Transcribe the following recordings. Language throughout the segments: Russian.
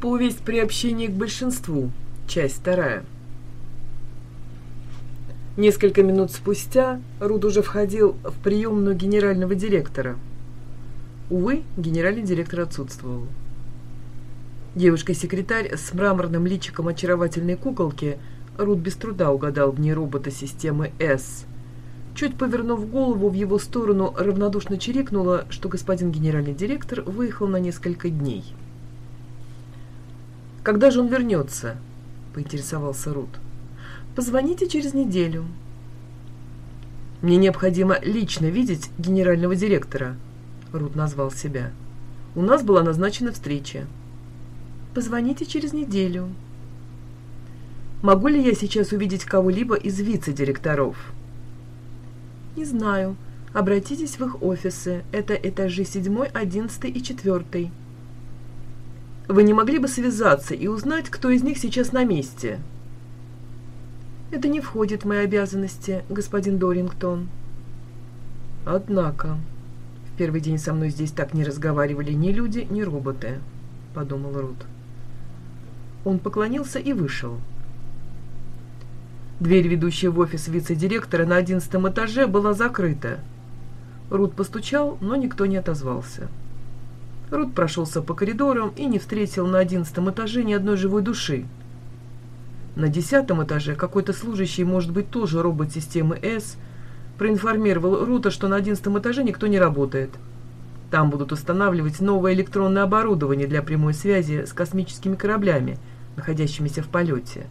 Повесть приобщения к большинству. Часть вторая. Несколько минут спустя Руд уже входил в приемную генерального директора. Увы, генеральный директор отсутствовал. Девушка-секретарь с мраморным личиком очаровательной куколки Руд без труда угадал в ней робота системы «С». Чуть повернув голову в его сторону, равнодушно чирикнула, что господин генеральный директор выехал на несколько дней. «Когда же он вернется?» — поинтересовался Рут. «Позвоните через неделю». «Мне необходимо лично видеть генерального директора», — Рут назвал себя. «У нас была назначена встреча». «Позвоните через неделю». «Могу ли я сейчас увидеть кого-либо из вице-директоров?» «Не знаю. Обратитесь в их офисы. Это этажи 7, 11 и 4. Вы не могли бы связаться и узнать, кто из них сейчас на месте?» «Это не входит в мои обязанности, господин Дорингтон». «Однако, в первый день со мной здесь так не разговаривали ни люди, ни роботы», — подумал Рут. Он поклонился и вышел. Дверь, ведущая в офис вице-директора на одиннадцатом этаже, была закрыта. Рут постучал, но никто не отозвался. Рут прошелся по коридорам и не встретил на одиннадцатом этаже ни одной живой души. На десятом этаже какой-то служащий, может быть, тоже робот системы С, проинформировал Рута, что на одиннадцатом этаже никто не работает. Там будут устанавливать новое электронное оборудование для прямой связи с космическими кораблями, находящимися в полете.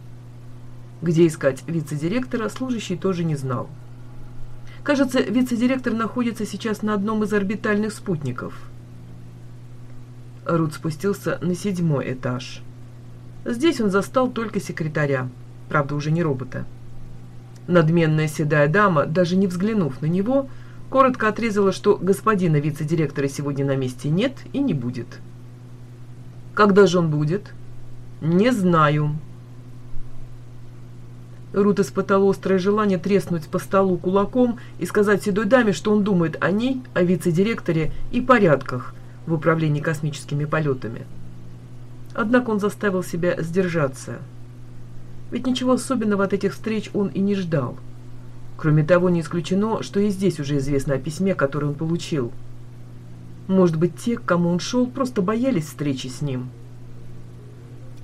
Где искать вице-директора, служащий тоже не знал. Кажется, вице-директор находится сейчас на одном из орбитальных спутников – Рут спустился на седьмой этаж. Здесь он застал только секретаря, правда, уже не робота. Надменная седая дама, даже не взглянув на него, коротко отрезала, что господина вице-директора сегодня на месте нет и не будет. «Когда же он будет?» «Не знаю». Рут испытал острое желание треснуть по столу кулаком и сказать седой даме, что он думает о ней, о вице-директоре и порядках, в управлении космическими полетами. Однако он заставил себя сдержаться. Ведь ничего особенного от этих встреч он и не ждал. Кроме того, не исключено, что и здесь уже известно о письме, которое он получил. Может быть, те, к кому он шел, просто боялись встречи с ним.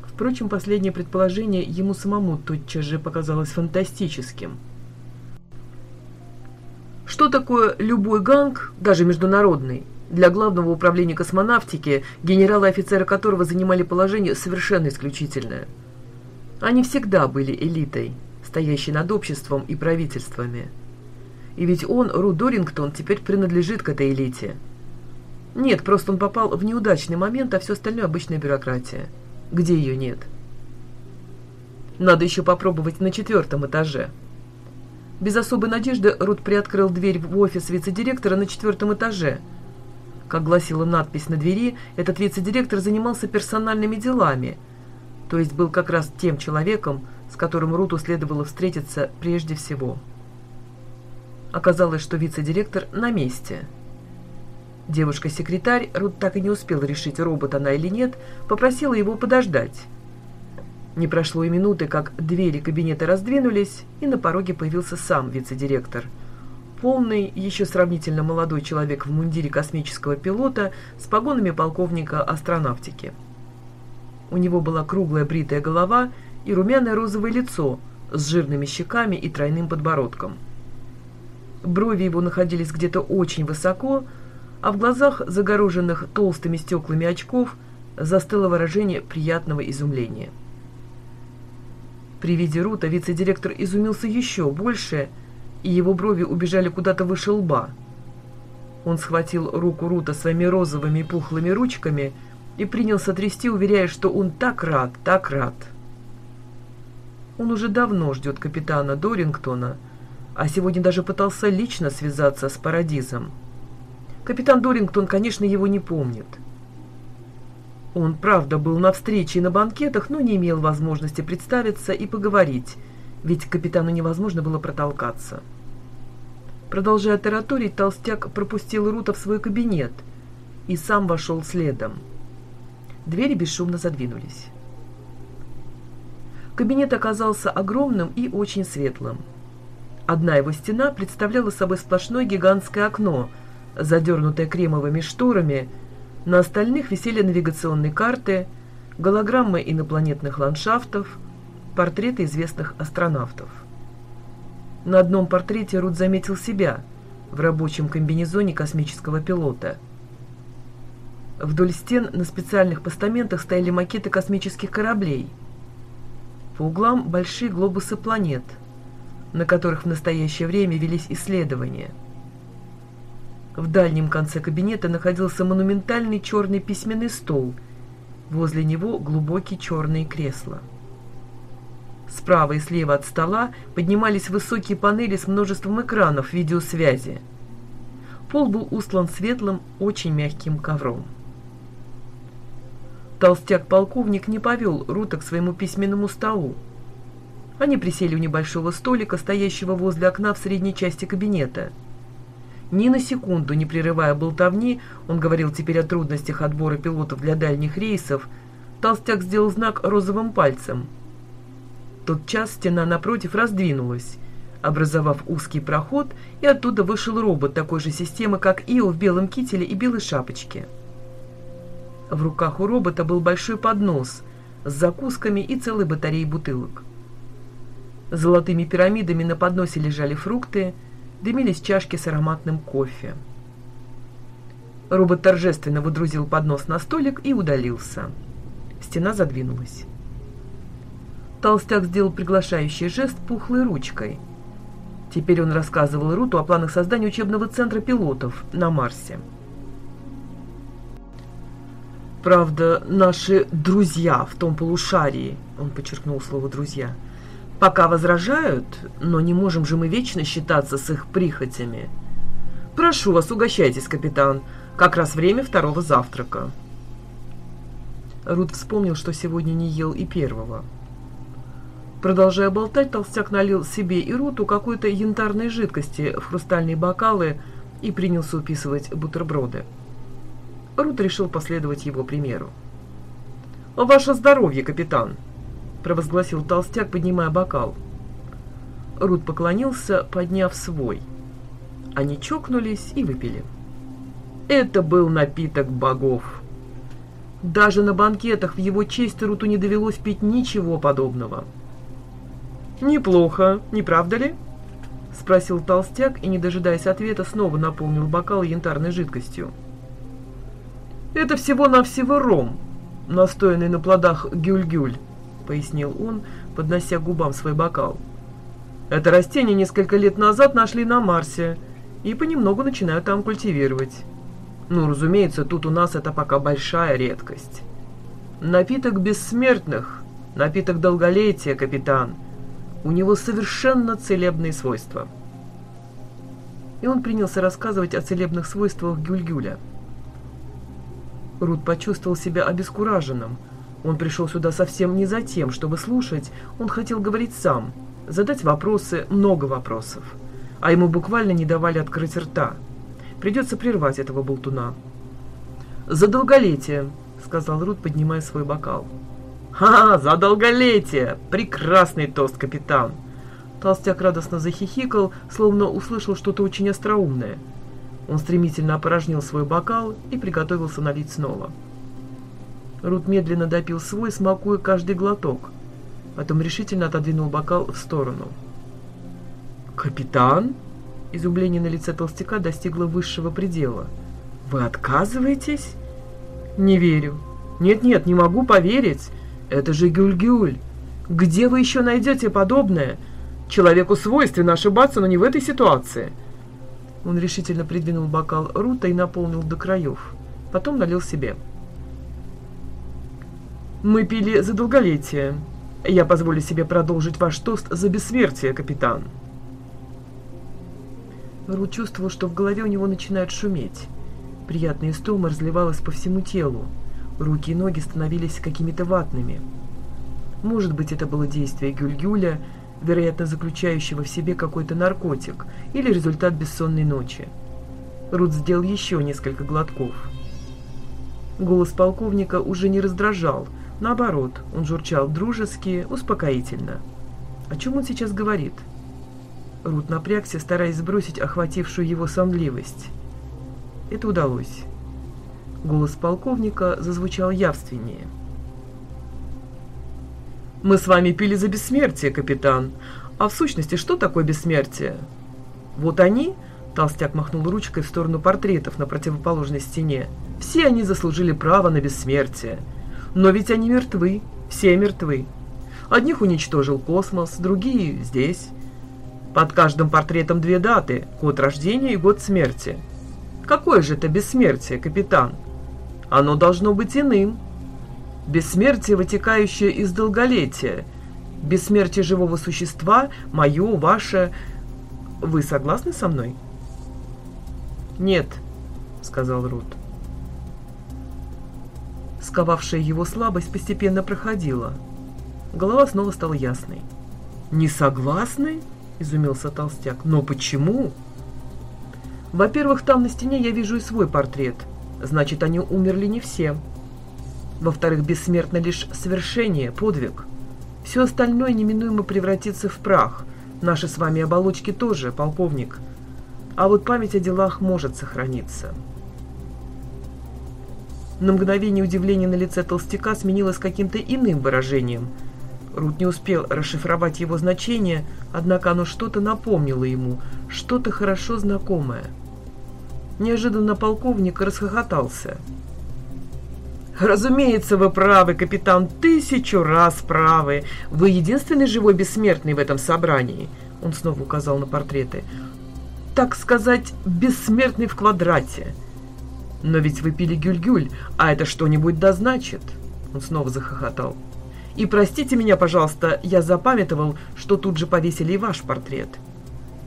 Впрочем, последнее предположение ему самому тотчас же показалось фантастическим. Что такое любой ганг, даже международный, для Главного управления космонавтики, генералы и офицеры которого занимали положение совершенно исключительное. Они всегда были элитой, стоящей над обществом и правительствами. И ведь он, Ру Дорингтон, теперь принадлежит к этой элите. Нет, просто он попал в неудачный момент, а все остальное обычная бюрократия. Где ее нет? Надо еще попробовать на четвертом этаже. Без особой надежды Рут приоткрыл дверь в офис вице-директора на четвертом этаже – как гласила надпись на двери, этот вице-директор занимался персональными делами, то есть был как раз тем человеком, с которым Руту следовало встретиться прежде всего. Оказалось, что вице-директор на месте. Девушка-секретарь, Рут так и не успела решить, робот она или нет, попросила его подождать. Не прошло и минуты, как двери кабинета раздвинулись, и на пороге появился сам вице-директор – полный, еще сравнительно молодой человек в мундире космического пилота с погонами полковника астронавтики. У него была круглая бритая голова и румяное розовое лицо с жирными щеками и тройным подбородком. Брови его находились где-то очень высоко, а в глазах, загороженных толстыми стеклами очков, застыло выражение приятного изумления. При виде Рута вице-директор изумился еще больше – и его брови убежали куда-то выше лба. Он схватил руку Рута своими розовыми пухлыми ручками и принялся трясти, уверяя, что он так рад, так рад. Он уже давно ждет капитана Дорингтона, а сегодня даже пытался лично связаться с Парадизом. Капитан Дорингтон, конечно, его не помнит. Он, правда, был на встрече и на банкетах, но не имел возможности представиться и поговорить, ведь капитану невозможно было протолкаться. Продолжая тараторить, толстяк пропустил Рута в свой кабинет и сам вошел следом. Двери бесшумно задвинулись. Кабинет оказался огромным и очень светлым. Одна его стена представляла собой сплошное гигантское окно, задернутое кремовыми шторами, на остальных висели навигационные карты, голограммы инопланетных ландшафтов, портреты известных астронавтов. На одном портрете Рут заметил себя в рабочем комбинезоне космического пилота. Вдоль стен на специальных постаментах стояли макеты космических кораблей. По углам большие глобусы планет, на которых в настоящее время велись исследования. В дальнем конце кабинета находился монументальный черный письменный стол, возле него глубокие черные кресла. Справа и слева от стола поднимались высокие панели с множеством экранов видеосвязи. Пол был устлан светлым, очень мягким ковром. Толстяк-полковник не повел Рута к своему письменному столу. Они присели у небольшого столика, стоящего возле окна в средней части кабинета. Ни на секунду, не прерывая болтовни, он говорил теперь о трудностях отбора пилотов для дальних рейсов, Толстяк сделал знак розовым пальцем – тот час стена напротив раздвинулась, образовав узкий проход, и оттуда вышел робот такой же системы, как Ио в белом кителе и белой шапочке. В руках у робота был большой поднос с закусками и целой батареей бутылок. Золотыми пирамидами на подносе лежали фрукты, дымились чашки с ароматным кофе. Робот торжественно выдрузил поднос на столик и удалился. Стена задвинулась. Толстяк сделал приглашающий жест пухлой ручкой. Теперь он рассказывал Руту о планах создания учебного центра пилотов на Марсе. «Правда, наши друзья в том полушарии», — он подчеркнул слово «друзья», — «пока возражают, но не можем же мы вечно считаться с их прихотями. Прошу вас, угощайтесь, капитан, как раз время второго завтрака». Рут вспомнил, что сегодня не ел и первого. Продолжая болтать, толстяк налил себе и Руту какой-то янтарной жидкости в хрустальные бокалы и принялся уписывать бутерброды. Рут решил последовать его примеру. «Ваше здоровье, капитан!» – провозгласил толстяк, поднимая бокал. Рут поклонился, подняв свой. Они чокнулись и выпили. Это был напиток богов. Даже на банкетах в его честь Руту не довелось пить ничего подобного. «Неплохо, не правда ли?» — спросил толстяк и, не дожидаясь ответа, снова наполнил бокал янтарной жидкостью. «Это всего-навсего ром, настоянный на плодах гюль-гюль», — пояснил он, поднося губам свой бокал. «Это растение несколько лет назад нашли на Марсе и понемногу начинают там культивировать. Ну, разумеется, тут у нас это пока большая редкость. Напиток бессмертных, напиток долголетия, капитан» У него совершенно целебные свойства. И он принялся рассказывать о целебных свойствах Гюльгюля. Рут почувствовал себя обескураженным. Он пришел сюда совсем не за тем, чтобы слушать, он хотел говорить сам, задать вопросы, много вопросов. А ему буквально не давали открыть рта. Придется прервать этого болтуна. «За долголетие», — сказал Рут, поднимая свой бокал. «Ха, за долголетие! Прекрасный тост, капитан!» Толстяк радостно захихикал, словно услышал что-то очень остроумное. Он стремительно опорожнил свой бокал и приготовился налить снова. Рут медленно допил свой, смакуя каждый глоток. Потом решительно отодвинул бокал в сторону. «Капитан?» Изумление на лице толстяка достигло высшего предела. «Вы отказываетесь?» «Не верю. Нет-нет, не могу поверить. Это же Гюль-Гюль. Где вы еще найдете подобное? Человеку свойственно ошибаться, но не в этой ситуации. Он решительно придвинул бокал Рута и наполнил до краев. Потом налил себе. Мы пили за долголетие. Я позволю себе продолжить ваш тост за бессмертие, капитан. Рут чувствовал, что в голове у него начинает шуметь. Приятная истома разливалась по всему телу. Руки и ноги становились какими-то ватными. Может быть, это было действие Гюль-Гюля, вероятно, заключающего в себе какой-то наркотик, или результат бессонной ночи. Рут сделал еще несколько глотков. Голос полковника уже не раздражал. Наоборот, он журчал дружески, успокоительно. О чем он сейчас говорит? Рут напрягся, стараясь сбросить охватившую его сонливость. Это удалось. Голос полковника зазвучал явственнее. «Мы с вами пили за бессмертие, капитан. А в сущности, что такое бессмертие? Вот они, толстяк махнул ручкой в сторону портретов на противоположной стене, все они заслужили право на бессмертие. Но ведь они мертвы, все мертвы. Одних уничтожил космос, другие здесь. Под каждым портретом две даты – год рождения и год смерти. Какое же это бессмертие, капитан? Оно должно быть иным. Бессмертие, вытекающее из долголетия – Бессмертие живого существа, мое, ваше... Вы согласны со мной? Нет, сказал Рут. Сковавшая его слабость постепенно проходила. Голова снова стала ясной. «Не согласны?» – изумился толстяк. «Но почему?» «Во-первых, там на стене я вижу и свой портрет. Значит, они умерли не все. Во-вторых, бессмертно лишь совершение, подвиг. Все остальное неминуемо превратится в прах. Наши с вами оболочки тоже, полковник. А вот память о делах может сохраниться. На мгновение удивление на лице толстяка сменилось каким-то иным выражением. Рут не успел расшифровать его значение, однако оно что-то напомнило ему, что-то хорошо знакомое. Неожиданно полковник расхохотался – «Разумеется, вы правы, капитан, тысячу раз правы. Вы единственный живой бессмертный в этом собрании». Он снова указал на портреты. «Так сказать, бессмертный в квадрате». «Но ведь вы пили гюль-гюль, а это что-нибудь да значит?» Он снова захохотал. «И простите меня, пожалуйста, я запамятовал, что тут же повесили и ваш портрет.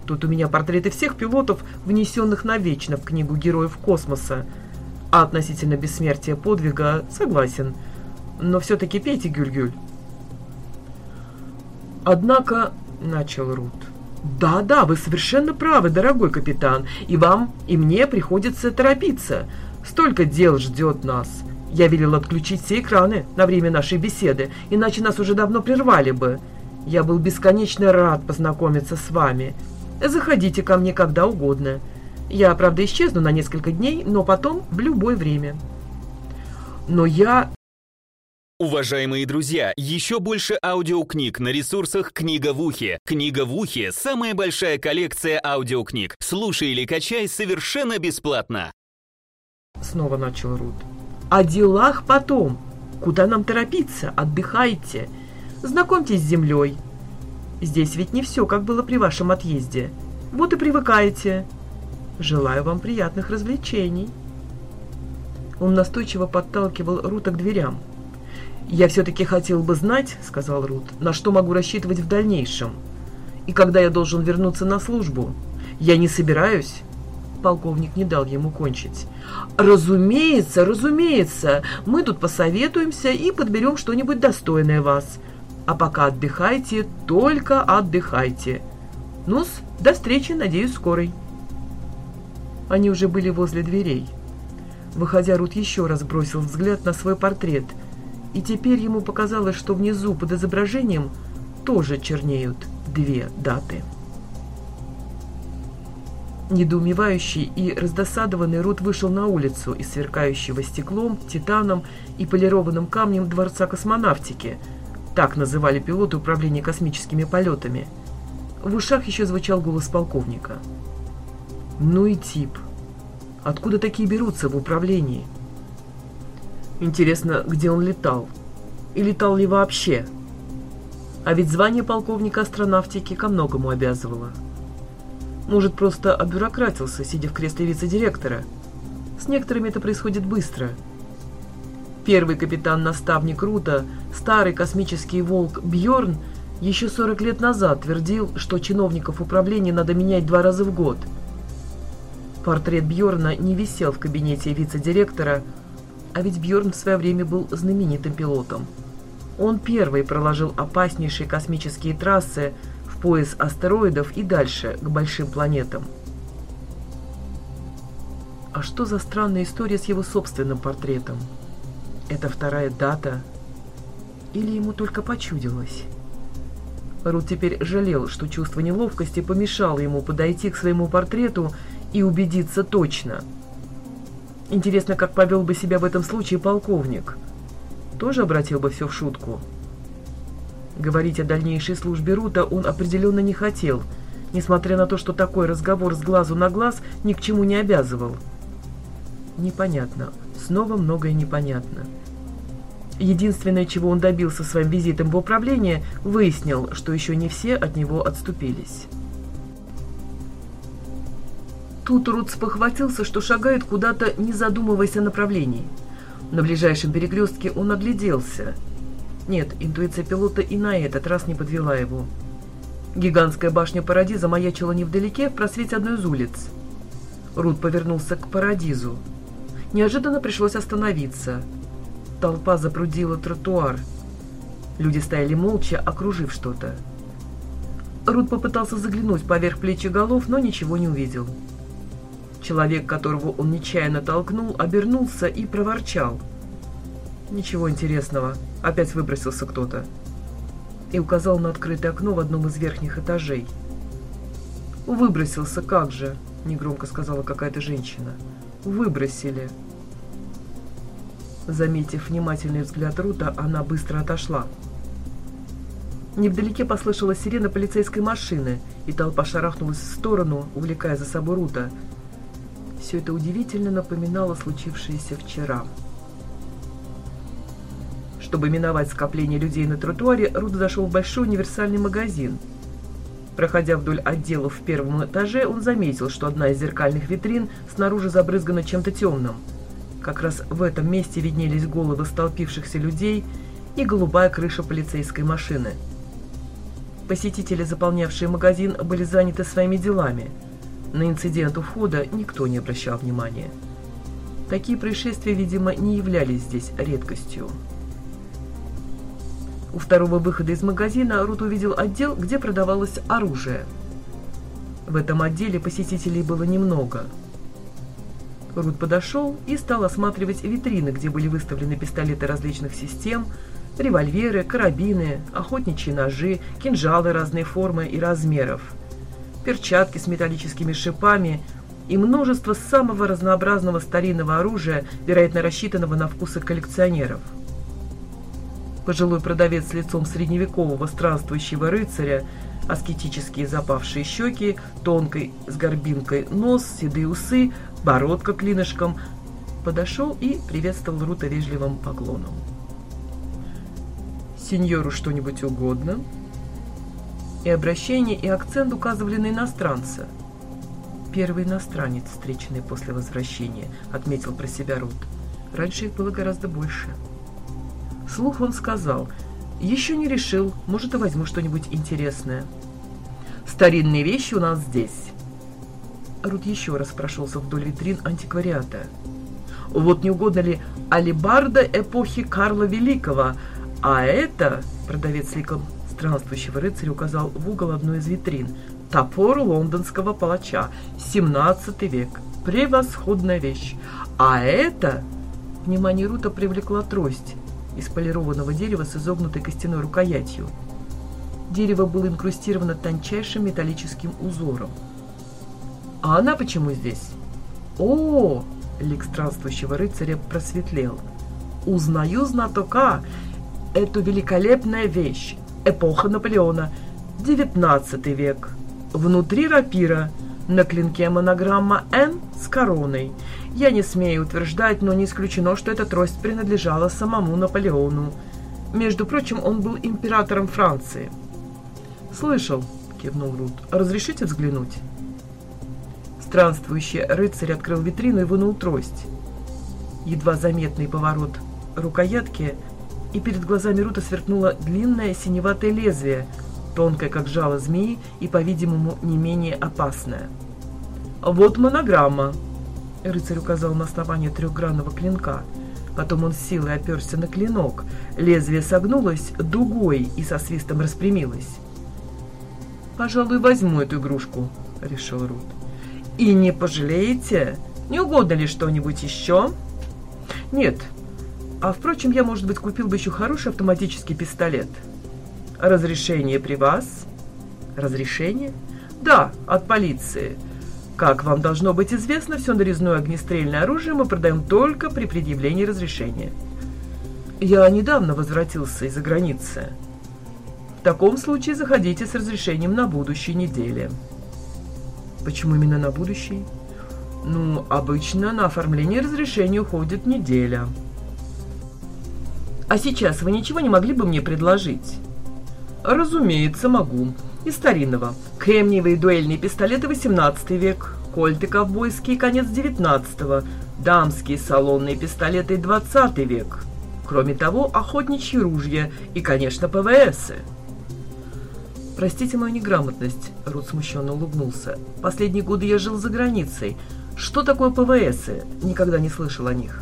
Тут у меня портреты всех пилотов, внесенных навечно в книгу героев космоса. А относительно бессмертия подвига согласен. Но все-таки пейте гюль-гюль. Однако, начал Рут. Да-да, вы совершенно правы, дорогой капитан. И вам, и мне приходится торопиться. Столько дел ждет нас. Я велел отключить все экраны на время нашей беседы, иначе нас уже давно прервали бы. Я был бесконечно рад познакомиться с вами. Заходите ко мне когда угодно. Я, правда, исчезну на несколько дней, но потом в любое время. Но я... Уважаемые друзья, еще больше аудиокниг на ресурсах «Книга в ухе». «Книга в ухе» — самая большая коллекция аудиокниг. Слушай или качай совершенно бесплатно. Снова начал Рут. О делах потом. Куда нам торопиться? Отдыхайте. Знакомьтесь с землей. Здесь ведь не все, как было при вашем отъезде. Вот и привыкаете. Желаю вам приятных развлечений. Он настойчиво подталкивал Рута к дверям. «Я все-таки хотел бы знать, — сказал Рут, — на что могу рассчитывать в дальнейшем. И когда я должен вернуться на службу? Я не собираюсь...» Полковник не дал ему кончить. «Разумеется, разумеется, мы тут посоветуемся и подберем что-нибудь достойное вас. А пока отдыхайте, только отдыхайте. ну до встречи, надеюсь, скорой». Они уже были возле дверей. Выходя, Рут еще раз бросил взгляд на свой портрет, и теперь ему показалось, что внизу под изображением тоже чернеют две даты. Недоумевающий и раздосадованный Рут вышел на улицу из сверкающего стеклом, титаном и полированным камнем Дворца космонавтики. Так называли пилоты управления космическими полетами. В ушах еще звучал голос полковника – ну и тип. Откуда такие берутся в управлении? Интересно, где он летал? И летал ли вообще? А ведь звание полковника астронавтики ко многому обязывало. Может, просто обюрократился, сидя в кресле вице-директора. С некоторыми это происходит быстро. Первый капитан-наставник Рута, старый космический волк Бьорн, еще 40 лет назад твердил, что чиновников управления надо менять два раза в год – Портрет Бьорна не висел в кабинете вице-директора, а ведь Бьорн в свое время был знаменитым пилотом. Он первый проложил опаснейшие космические трассы в пояс астероидов и дальше, к большим планетам. А что за странная история с его собственным портретом? Это вторая дата. Или ему только почудилось? Рут теперь жалел, что чувство неловкости помешало ему подойти к своему портрету и убедиться точно. Интересно, как повел бы себя в этом случае полковник. Тоже обратил бы все в шутку. Говорить о дальнейшей службе Рута он определенно не хотел, несмотря на то, что такой разговор с глазу на глаз ни к чему не обязывал. Непонятно. Снова многое непонятно. Единственное, чего он добился своим визитом в управление, выяснил, что еще не все от него отступились. Тут Рут спохватился, что шагает куда-то, не задумываясь о направлении. На ближайшем перекрестке он огляделся. Нет, интуиция пилота и на этот раз не подвела его. Гигантская башня Парадиза маячила невдалеке в просвете одной из улиц. Рут повернулся к Парадизу. Неожиданно пришлось остановиться. Толпа запрудила тротуар. Люди стояли молча, окружив что-то. Рут попытался заглянуть поверх плечи голов, но ничего не увидел. Человек, которого он нечаянно толкнул, обернулся и проворчал. «Ничего интересного. Опять выбросился кто-то». И указал на открытое окно в одном из верхних этажей. «Выбросился, как же?» – негромко сказала какая-то женщина. «Выбросили». Заметив внимательный взгляд Рута, она быстро отошла. Невдалеке послышалась сирена полицейской машины, и толпа шарахнулась в сторону, увлекая за собой Рута – все это удивительно напоминало случившееся вчера. Чтобы миновать скопление людей на тротуаре, Руда зашел в большой универсальный магазин. Проходя вдоль отделов в первом этаже, он заметил, что одна из зеркальных витрин снаружи забрызгана чем-то темным. Как раз в этом месте виднелись головы столпившихся людей и голубая крыша полицейской машины. Посетители, заполнявшие магазин, были заняты своими делами – на инцидент у входа никто не обращал внимания. Такие происшествия, видимо, не являлись здесь редкостью. У второго выхода из магазина Рут увидел отдел, где продавалось оружие. В этом отделе посетителей было немного. Рут подошел и стал осматривать витрины, где были выставлены пистолеты различных систем, револьверы, карабины, охотничьи ножи, кинжалы разной формы и размеров – перчатки с металлическими шипами и множество самого разнообразного старинного оружия, вероятно, рассчитанного на вкусы коллекционеров. Пожилой продавец с лицом средневекового странствующего рыцаря, аскетические запавшие щеки, тонкой с горбинкой нос, седые усы, бородка клинышком, подошел и приветствовал Рута вежливым поклоном. «Сеньору что-нибудь угодно?» И обращение, и акцент указывали на иностранца. «Первый иностранец, встреченный после возвращения», — отметил про себя Рут. «Раньше их было гораздо больше». Слух он сказал, «Еще не решил, может, и возьму что-нибудь интересное». «Старинные вещи у нас здесь». Рут еще раз прошелся вдоль витрин антиквариата. «Вот не угодно ли алибарда эпохи Карла Великого, а это...» — продавец ликом странствующего рыцаря указал в угол одной из витрин. «Топор лондонского палача, 17 век. Превосходная вещь. А это...» Внимание Рута привлекла трость из полированного дерева с изогнутой костяной рукоятью. Дерево было инкрустировано тончайшим металлическим узором. «А она почему здесь?» «О!» — лик странствующего рыцаря просветлел. «Узнаю знатока! Эту великолепная вещь! эпоха Наполеона, XIX век. Внутри рапира, на клинке монограмма «Н» с короной. Я не смею утверждать, но не исключено, что эта трость принадлежала самому Наполеону. Между прочим, он был императором Франции. «Слышал», — кивнул Рут. «Разрешите взглянуть?» Странствующий рыцарь открыл витрину и вынул трость. Едва заметный поворот рукоятки — и перед глазами Рута сверкнуло длинное синеватое лезвие, тонкое, как жало змеи, и, по-видимому, не менее опасное. «Вот монограмма!» Рыцарь указал на основание трехгранного клинка. Потом он с силой оперся на клинок. Лезвие согнулось дугой и со свистом распрямилось. «Пожалуй, возьму эту игрушку», — решил Рут. «И не пожалеете? Не угодно ли что-нибудь еще?» «Нет, А впрочем, я, может быть, купил бы еще хороший автоматический пистолет. Разрешение при вас? Разрешение? Да, от полиции. Как вам должно быть известно, все нарезное огнестрельное оружие мы продаем только при предъявлении разрешения. Я недавно возвратился из-за границы. В таком случае заходите с разрешением на будущей неделе. Почему именно на будущей? Ну, обычно на оформление разрешения уходит неделя. А сейчас вы ничего не могли бы мне предложить? Разумеется, могу. Из старинного. Кремниевые дуэльные пистолеты 18 век, кольты ковбойские конец 19 дамские салонные пистолеты 20 век. Кроме того, охотничьи ружья и, конечно, ПВСы. «Простите мою неграмотность», — Рут смущенно улыбнулся. «Последние годы я жил за границей. Что такое ПВСы? Никогда не слышал о них».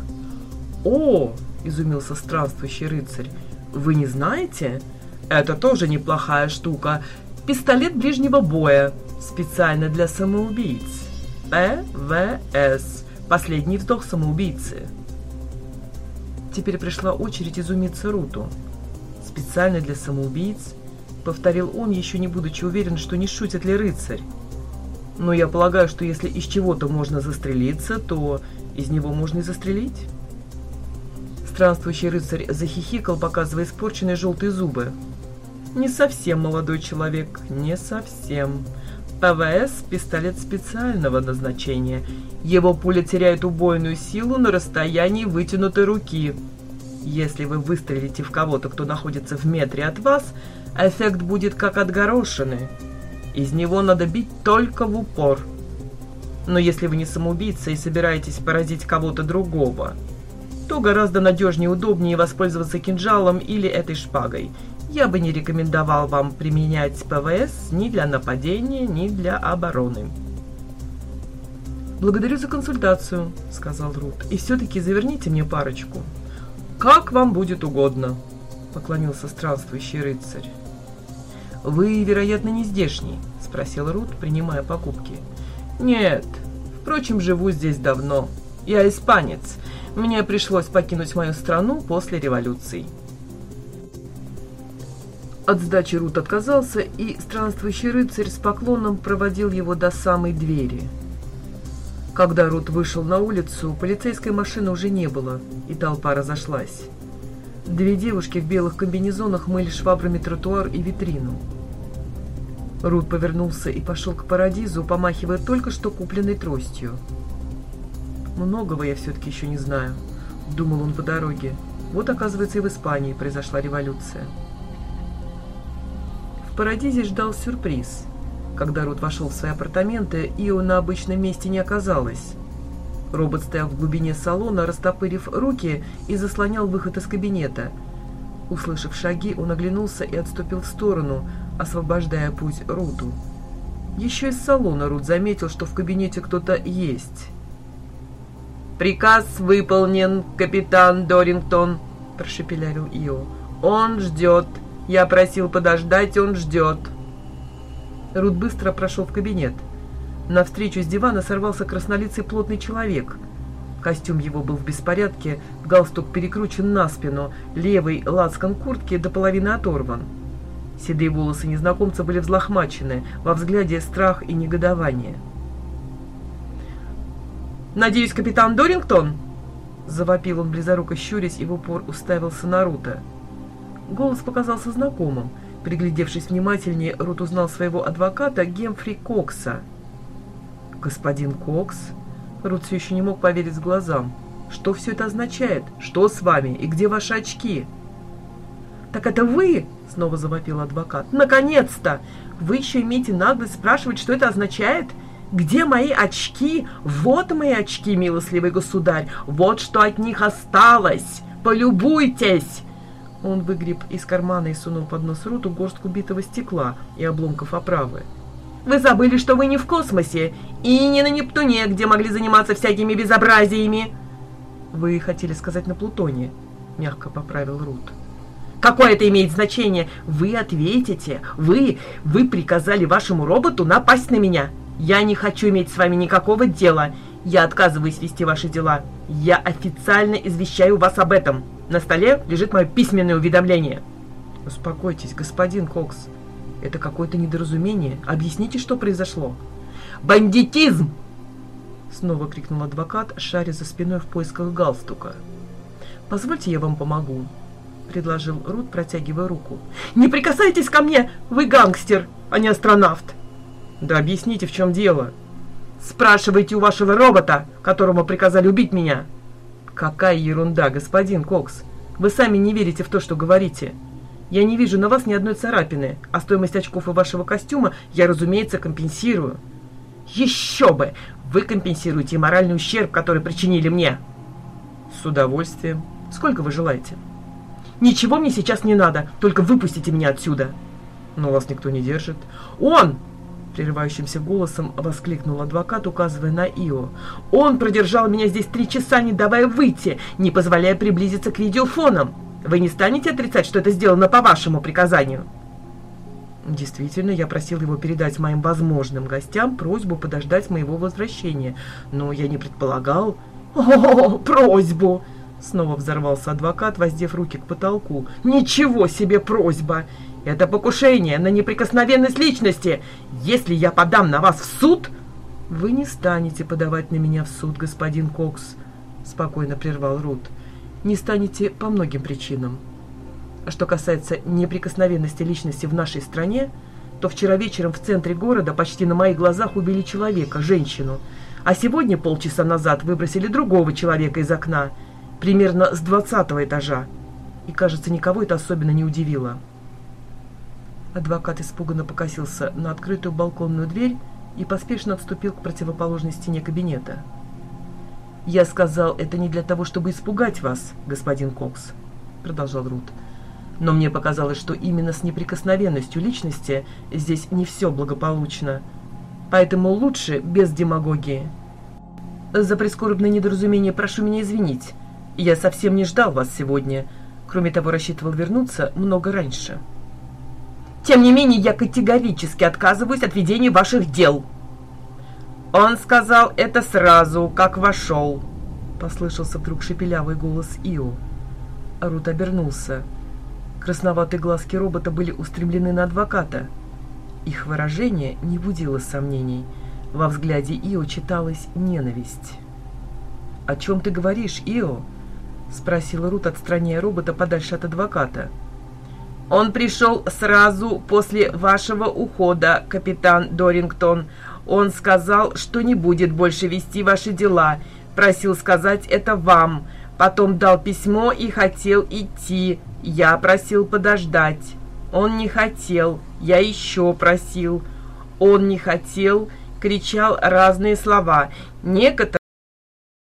«О!» — изумился странствующий рыцарь. «Вы не знаете? Это тоже неплохая штука. Пистолет ближнего боя. Специально для самоубийц. ПВС. Последний вздох самоубийцы. Теперь пришла очередь изумиться Руту. Специально для самоубийц, повторил он, еще не будучи уверен, что не шутит ли рыцарь. Но я полагаю, что если из чего-то можно застрелиться, то из него можно и застрелить. Странствующий рыцарь захихикал, показывая испорченные желтые зубы. Не совсем молодой человек, не совсем. ПВС – пистолет специального назначения. Его пуля теряет убойную силу на расстоянии вытянутой руки. Если вы выстрелите в кого-то, кто находится в метре от вас, эффект будет как от горошины. Из него надо бить только в упор. Но если вы не самоубийца и собираетесь поразить кого-то другого, то гораздо надежнее и удобнее воспользоваться кинжалом или этой шпагой – я бы не рекомендовал вам применять ПВС ни для нападения, ни для обороны. «Благодарю за консультацию», — сказал Рут. «И все-таки заверните мне парочку». «Как вам будет угодно», — поклонился странствующий рыцарь. «Вы, вероятно, не здешний?» — спросил Рут, принимая покупки. «Нет. Впрочем, живу здесь давно. Я испанец. Мне пришлось покинуть мою страну после революции». От сдачи Рут отказался, и странствующий рыцарь с поклоном проводил его до самой двери. Когда Рут вышел на улицу, полицейской машины уже не было, и толпа разошлась. Две девушки в белых комбинезонах мыли швабрами тротуар и витрину. Рут повернулся и пошел к Парадизу, помахивая только что купленной тростью. «Многого я все-таки еще не знаю», — думал он по дороге. «Вот, оказывается, и в Испании произошла революция». Парадизе ждал сюрприз. Когда Рут вошел в свои апартаменты, Ио на обычном месте не оказалось. Робот стоял в глубине салона, растопырив руки и заслонял выход из кабинета. Услышав шаги, он оглянулся и отступил в сторону, освобождая путь Руту. Еще из салона Рут заметил, что в кабинете кто-то есть. «Приказ выполнен, капитан Дорингтон», – прошепелявил Ио. «Он ждет». Я просил подождать, он ждет. Рут быстро прошел в кабинет. Навстречу с дивана сорвался краснолицый плотный человек. Костюм его был в беспорядке, галстук перекручен на спину, левый лацкан куртки до половины оторван. Седые волосы незнакомца были взлохмачены, во взгляде страх и негодование. «Надеюсь, капитан Дорингтон?» Завопил он близоруко щурясь и в упор уставился на Рута. Голос показался знакомым. Приглядевшись внимательнее, Рут узнал своего адвоката Гемфри Кокса. «Господин Кокс?» Рут все еще не мог поверить глазам. «Что все это означает? Что с вами? И где ваши очки?» «Так это вы?» — снова завопил адвокат. «Наконец-то! Вы еще имеете наглость спрашивать, что это означает?» Где мои очки? Вот мои очки, милостливый государь. Вот что от них осталось. Полюбуйтесь!» Он выгреб из кармана и сунул под нос Руту горстку битого стекла и обломков оправы. «Вы забыли, что вы не в космосе и не на Нептуне, где могли заниматься всякими безобразиями!» «Вы хотели сказать на Плутоне», — мягко поправил Рут. «Какое это имеет значение? Вы ответите. Вы, вы приказали вашему роботу напасть на меня. Я не хочу иметь с вами никакого дела. Я отказываюсь вести ваши дела. Я официально извещаю вас об этом. На столе лежит мое письменное уведомление. Успокойтесь, господин Кокс. Это какое-то недоразумение. Объясните, что произошло. Бандитизм! Снова крикнул адвокат, шаря за спиной в поисках галстука. «Позвольте, я вам помогу», — предложил Рут, протягивая руку. «Не прикасайтесь ко мне! Вы гангстер, а не астронавт!» «Да объясните, в чем дело?» Спрашивайте у вашего робота, которому приказали убить меня. Какая ерунда, господин Кокс. Вы сами не верите в то, что говорите. Я не вижу на вас ни одной царапины, а стоимость очков и вашего костюма я, разумеется, компенсирую. Еще бы! Вы компенсируете моральный ущерб, который причинили мне. С удовольствием. Сколько вы желаете? Ничего мне сейчас не надо, только выпустите меня отсюда. Но вас никто не держит. Он! Прерывающимся голосом воскликнул адвокат, указывая на Ио. «Он продержал меня здесь три часа, не давая выйти, не позволяя приблизиться к видеофонам. Вы не станете отрицать, что это сделано по вашему приказанию?» Действительно, я просил его передать моим возможным гостям просьбу подождать моего возвращения, но я не предполагал... «О, просьбу!» Снова взорвался адвокат, воздев руки к потолку. «Ничего себе просьба! Это покушение на неприкосновенность личности. Если я подам на вас в суд...» «Вы не станете подавать на меня в суд, господин Кокс», — спокойно прервал Рут. «Не станете по многим причинам. А что касается неприкосновенности личности в нашей стране, то вчера вечером в центре города почти на моих глазах убили человека, женщину, а сегодня полчаса назад выбросили другого человека из окна, примерно с двадцатого этажа. И, кажется, никого это особенно не удивило». Адвокат испуганно покосился на открытую балконную дверь и поспешно отступил к противоположной стене кабинета. «Я сказал это не для того, чтобы испугать вас, господин Кокс», — продолжал Рут. «Но мне показалось, что именно с неприкосновенностью личности здесь не все благополучно. Поэтому лучше без демагогии. За прискорбное недоразумение прошу меня извинить. Я совсем не ждал вас сегодня. Кроме того, рассчитывал вернуться много раньше». Тем не менее, я категорически отказываюсь от ведения ваших дел». «Он сказал это сразу, как вошел», — послышался вдруг шепелявый голос Ио. Рут обернулся. Красноватые глазки робота были устремлены на адвоката. Их выражение не будило сомнений. Во взгляде Ио читалась ненависть. «О чем ты говоришь, Ио?» — спросила Рут, отстраняя робота подальше от адвоката. Он пришел сразу после вашего ухода, капитан Дорингтон. Он сказал, что не будет больше вести ваши дела. Просил сказать это вам. Потом дал письмо и хотел идти. Я просил подождать. Он не хотел. Я еще просил. Он не хотел. Кричал разные слова. Некоторые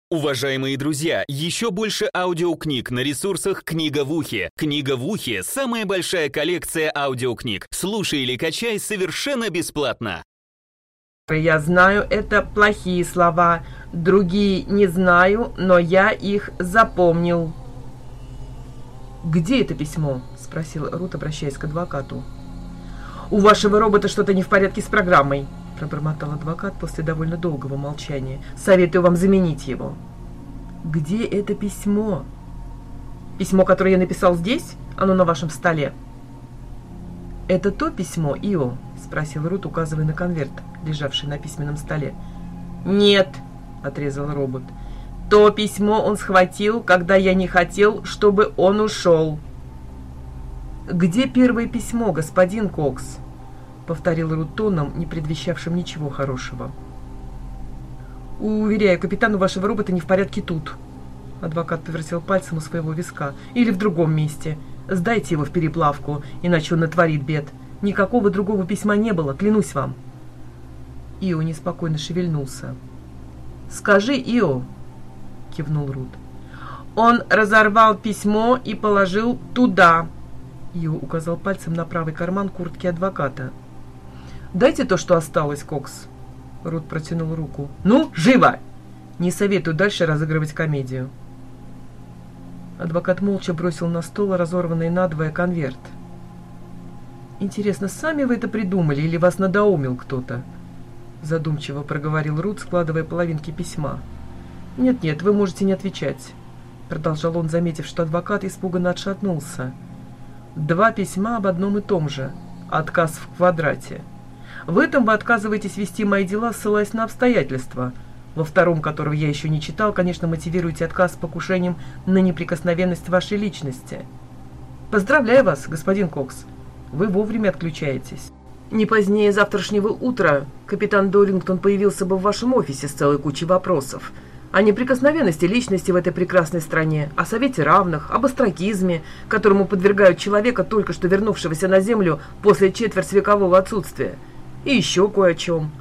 Уважаемые друзья, еще больше аудиокниг на ресурсах «Книга в ухе». «Книга в ухе» — самая большая коллекция аудиокниг. Слушай или качай совершенно бесплатно. Я знаю, это плохие слова. Другие не знаю, но я их запомнил. «Где это письмо?» — спросил Рут, обращаясь к адвокату. «У вашего робота что-то не в порядке с программой», — пробормотал адвокат после довольно долгого молчания. «Советую вам заменить его». «Где это письмо?» «Письмо, которое я написал здесь? Оно на вашем столе». «Это то письмо, Ио?» — спросил Рут, указывая на конверт, лежавший на письменном столе. «Нет», — отрезал робот. «То письмо он схватил, когда я не хотел, чтобы он ушел». «Где первое письмо, господин Кокс?» Повторил Рут тоном, не предвещавшим ничего хорошего. «Уверяю, капитан, у вашего робота не в порядке тут». Адвокат повертел пальцем у своего виска. «Или в другом месте. Сдайте его в переплавку, иначе он натворит бед. Никакого другого письма не было, клянусь вам». Ио неспокойно шевельнулся. «Скажи, Ио!» — кивнул Рут. «Он разорвал письмо и положил туда!» Ио указал пальцем на правый карман куртки адвоката. «Дайте то, что осталось, Кокс». Рут протянул руку. «Ну, живо!» «Не советую дальше разыгрывать комедию». Адвокат молча бросил на стол разорванный надвое конверт. «Интересно, сами вы это придумали или вас надоумил кто-то?» — задумчиво проговорил Рут, складывая половинки письма. «Нет-нет, вы можете не отвечать», — продолжал он, заметив, что адвокат испуганно отшатнулся. «Два письма об одном и том же. Отказ в квадрате. В этом вы отказываетесь вести мои дела, ссылаясь на обстоятельства. Во втором, которого я еще не читал, конечно, мотивируете отказ покушением на неприкосновенность вашей личности. Поздравляю вас, господин Кокс. Вы вовремя отключаетесь. Не позднее завтрашнего утра капитан Доллингтон появился бы в вашем офисе с целой кучей вопросов. О неприкосновенности личности в этой прекрасной стране, о совете равных, об астракизме, которому подвергают человека, только что вернувшегося на землю после четвертьвекового отсутствия. И еще кое о чем.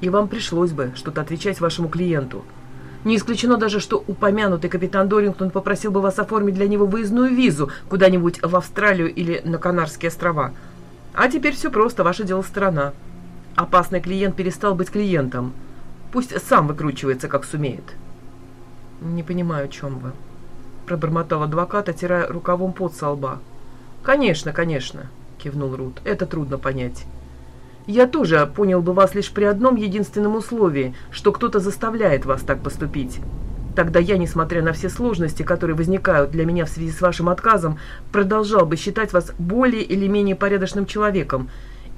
И вам пришлось бы что-то отвечать вашему клиенту. Не исключено даже, что упомянутый капитан Дорингтон попросил бы вас оформить для него выездную визу куда-нибудь в Австралию или на Канарские острова – а теперь все просто, ваше дело сторона. Опасный клиент перестал быть клиентом. Пусть сам выкручивается, как сумеет. Не понимаю, о чем вы. Пробормотал адвокат, отирая рукавом пот со лба. Конечно, конечно, кивнул Рут. Это трудно понять. Я тоже понял бы вас лишь при одном единственном условии, что кто-то заставляет вас так поступить. Тогда я, несмотря на все сложности, которые возникают для меня в связи с вашим отказом, продолжал бы считать вас более или менее порядочным человеком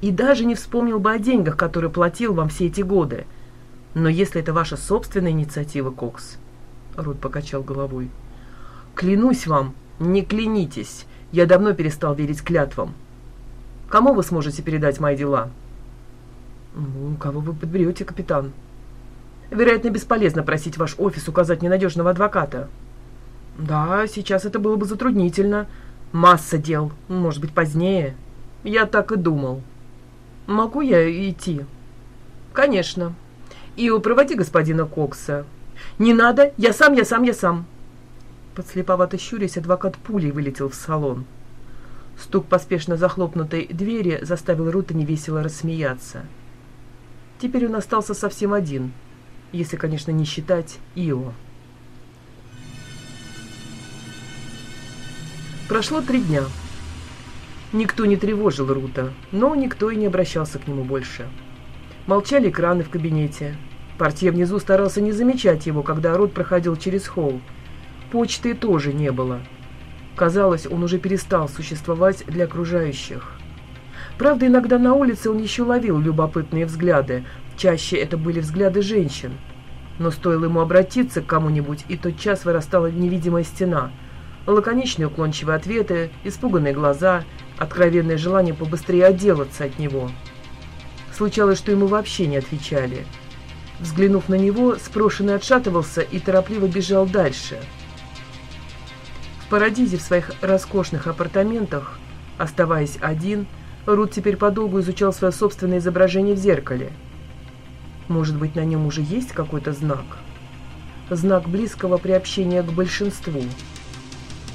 и даже не вспомнил бы о деньгах, которые платил вам все эти годы. Но если это ваша собственная инициатива, Кокс, Рут покачал головой. Клянусь вам, не клянитесь. Я давно перестал верить клятвам. Кому вы сможете передать мои дела? Ну, кого вы подберете, капитан? Вероятно, бесполезно просить ваш офис указать ненадежного адвоката. Да, сейчас это было бы затруднительно. Масса дел. Может быть, позднее. Я так и думал. Могу я идти? Конечно. И проводи господина Кокса. Не надо, я сам, я сам, я сам. Подслеповато щурясь, адвокат пулей вылетел в салон. Стук поспешно захлопнутой двери заставил Рута невесело рассмеяться. Теперь он остался совсем один — если, конечно, не считать Ио. Прошло три дня. Никто не тревожил Рута, но никто и не обращался к нему больше. Молчали экраны в кабинете. Портье внизу старался не замечать его, когда Рут проходил через холл. Почты тоже не было. Казалось, он уже перестал существовать для окружающих. Правда, иногда на улице он еще ловил любопытные взгляды, Чаще это были взгляды женщин. Но стоило ему обратиться к кому-нибудь, и тотчас вырастала невидимая стена. Лаконичные уклончивые ответы, испуганные глаза, откровенное желание побыстрее отделаться от него. Случалось, что ему вообще не отвечали. Взглянув на него, спрошенный отшатывался и торопливо бежал дальше. В Парадизе в своих роскошных апартаментах, оставаясь один, Рут теперь подолгу изучал свое собственное изображение в зеркале – может быть, на нем уже есть какой-то знак? Знак близкого приобщения к большинству.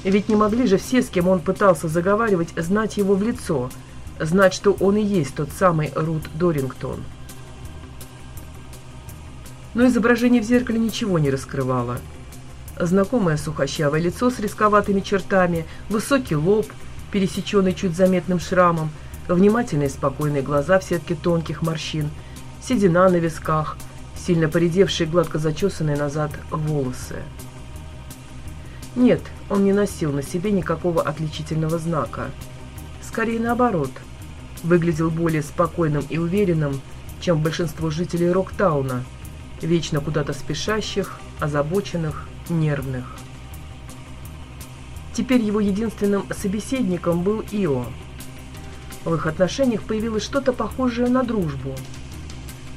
Ведь не могли же все, с кем он пытался заговаривать, знать его в лицо, знать, что он и есть тот самый Рут Дорингтон. Но изображение в зеркале ничего не раскрывало. Знакомое сухощавое лицо с рисковатыми чертами, высокий лоб, пересеченный чуть заметным шрамом, внимательные спокойные глаза в сетке тонких морщин – седина на висках, сильно поредевшие гладко зачесанные назад волосы. Нет, он не носил на себе никакого отличительного знака. Скорее наоборот, выглядел более спокойным и уверенным, чем большинство жителей Роктауна, вечно куда-то спешащих, озабоченных, нервных. Теперь его единственным собеседником был Ио. В их отношениях появилось что-то похожее на дружбу –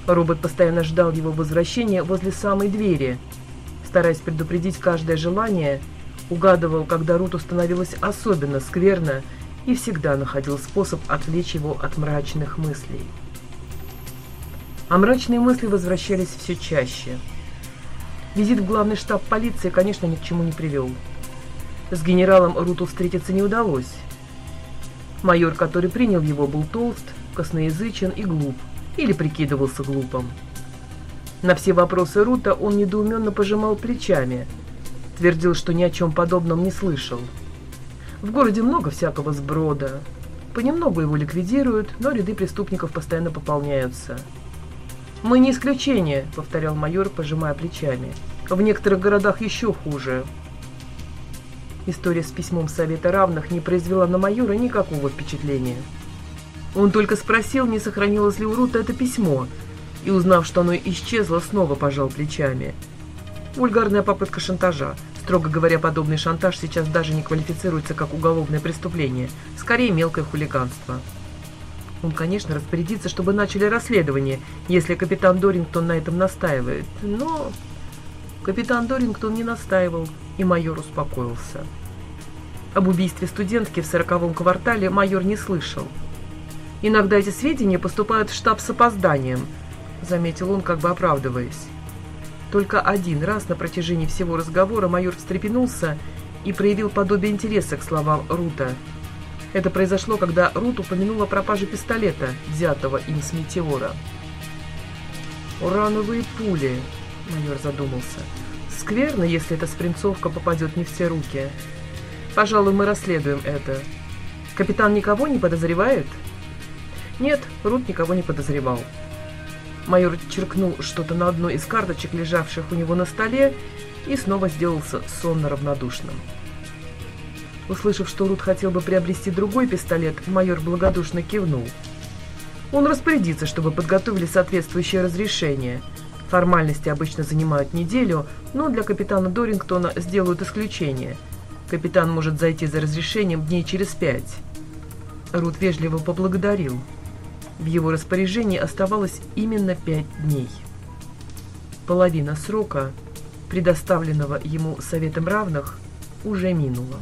Робот постоянно ждал его возвращения возле самой двери. Стараясь предупредить каждое желание, угадывал, когда Руту становилось особенно скверно и всегда находил способ отвлечь его от мрачных мыслей. А мрачные мысли возвращались все чаще. Визит в главный штаб полиции, конечно, ни к чему не привел. С генералом Руту встретиться не удалось. Майор, который принял его, был толст, косноязычен и глуп – или прикидывался глупым. На все вопросы Рута он недоуменно пожимал плечами, твердил, что ни о чем подобном не слышал. В городе много всякого сброда. Понемногу его ликвидируют, но ряды преступников постоянно пополняются. «Мы не исключение», — повторял майор, пожимая плечами. «В некоторых городах еще хуже». История с письмом Совета равных не произвела на майора никакого впечатления. Он только спросил, не сохранилось ли у Рута это письмо, и, узнав, что оно исчезло, снова пожал плечами. Вульгарная попытка шантажа. Строго говоря, подобный шантаж сейчас даже не квалифицируется как уголовное преступление, скорее мелкое хулиганство. Он, конечно, распорядится, чтобы начали расследование, если капитан Дорингтон на этом настаивает, но... Капитан Дорингтон не настаивал, и майор успокоился. Об убийстве студентки в сороковом квартале майор не слышал. Иногда эти сведения поступают в штаб с опозданием, заметил он, как бы оправдываясь. Только один раз на протяжении всего разговора майор встрепенулся и проявил подобие интереса к словам Рута. Это произошло, когда Рут упомянул о пропаже пистолета, взятого им с метеора. «Урановые пули», — майор задумался. «Скверно, если эта спринцовка попадет не в те руки. Пожалуй, мы расследуем это. Капитан никого не подозревает?» Нет, Рут никого не подозревал. Майор черкнул что-то на одной из карточек, лежавших у него на столе, и снова сделался сонно равнодушным. Услышав, что Рут хотел бы приобрести другой пистолет, майор благодушно кивнул. Он распорядится, чтобы подготовили соответствующее разрешение. Формальности обычно занимают неделю, но для капитана Дорингтона сделают исключение. Капитан может зайти за разрешением дней через пять. Рут вежливо поблагодарил. В его распоряжении оставалось именно пять дней. Половина срока, предоставленного ему Советом равных, уже минула.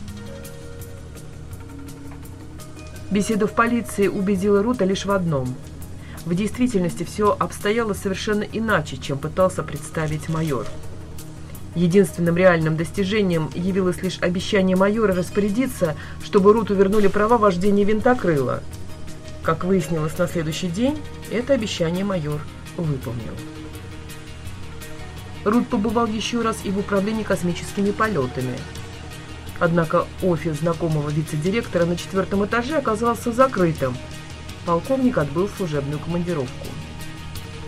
Беседа в полиции убедила Рута лишь в одном. В действительности все обстояло совершенно иначе, чем пытался представить майор. Единственным реальным достижением явилось лишь обещание майора распорядиться, чтобы Руту вернули права вождения винтокрыла – как выяснилось на следующий день, это обещание майор выполнил. Рут побывал еще раз и в управлении космическими полетами. Однако офис знакомого вице-директора на четвертом этаже оказался закрытым. Полковник отбыл служебную командировку.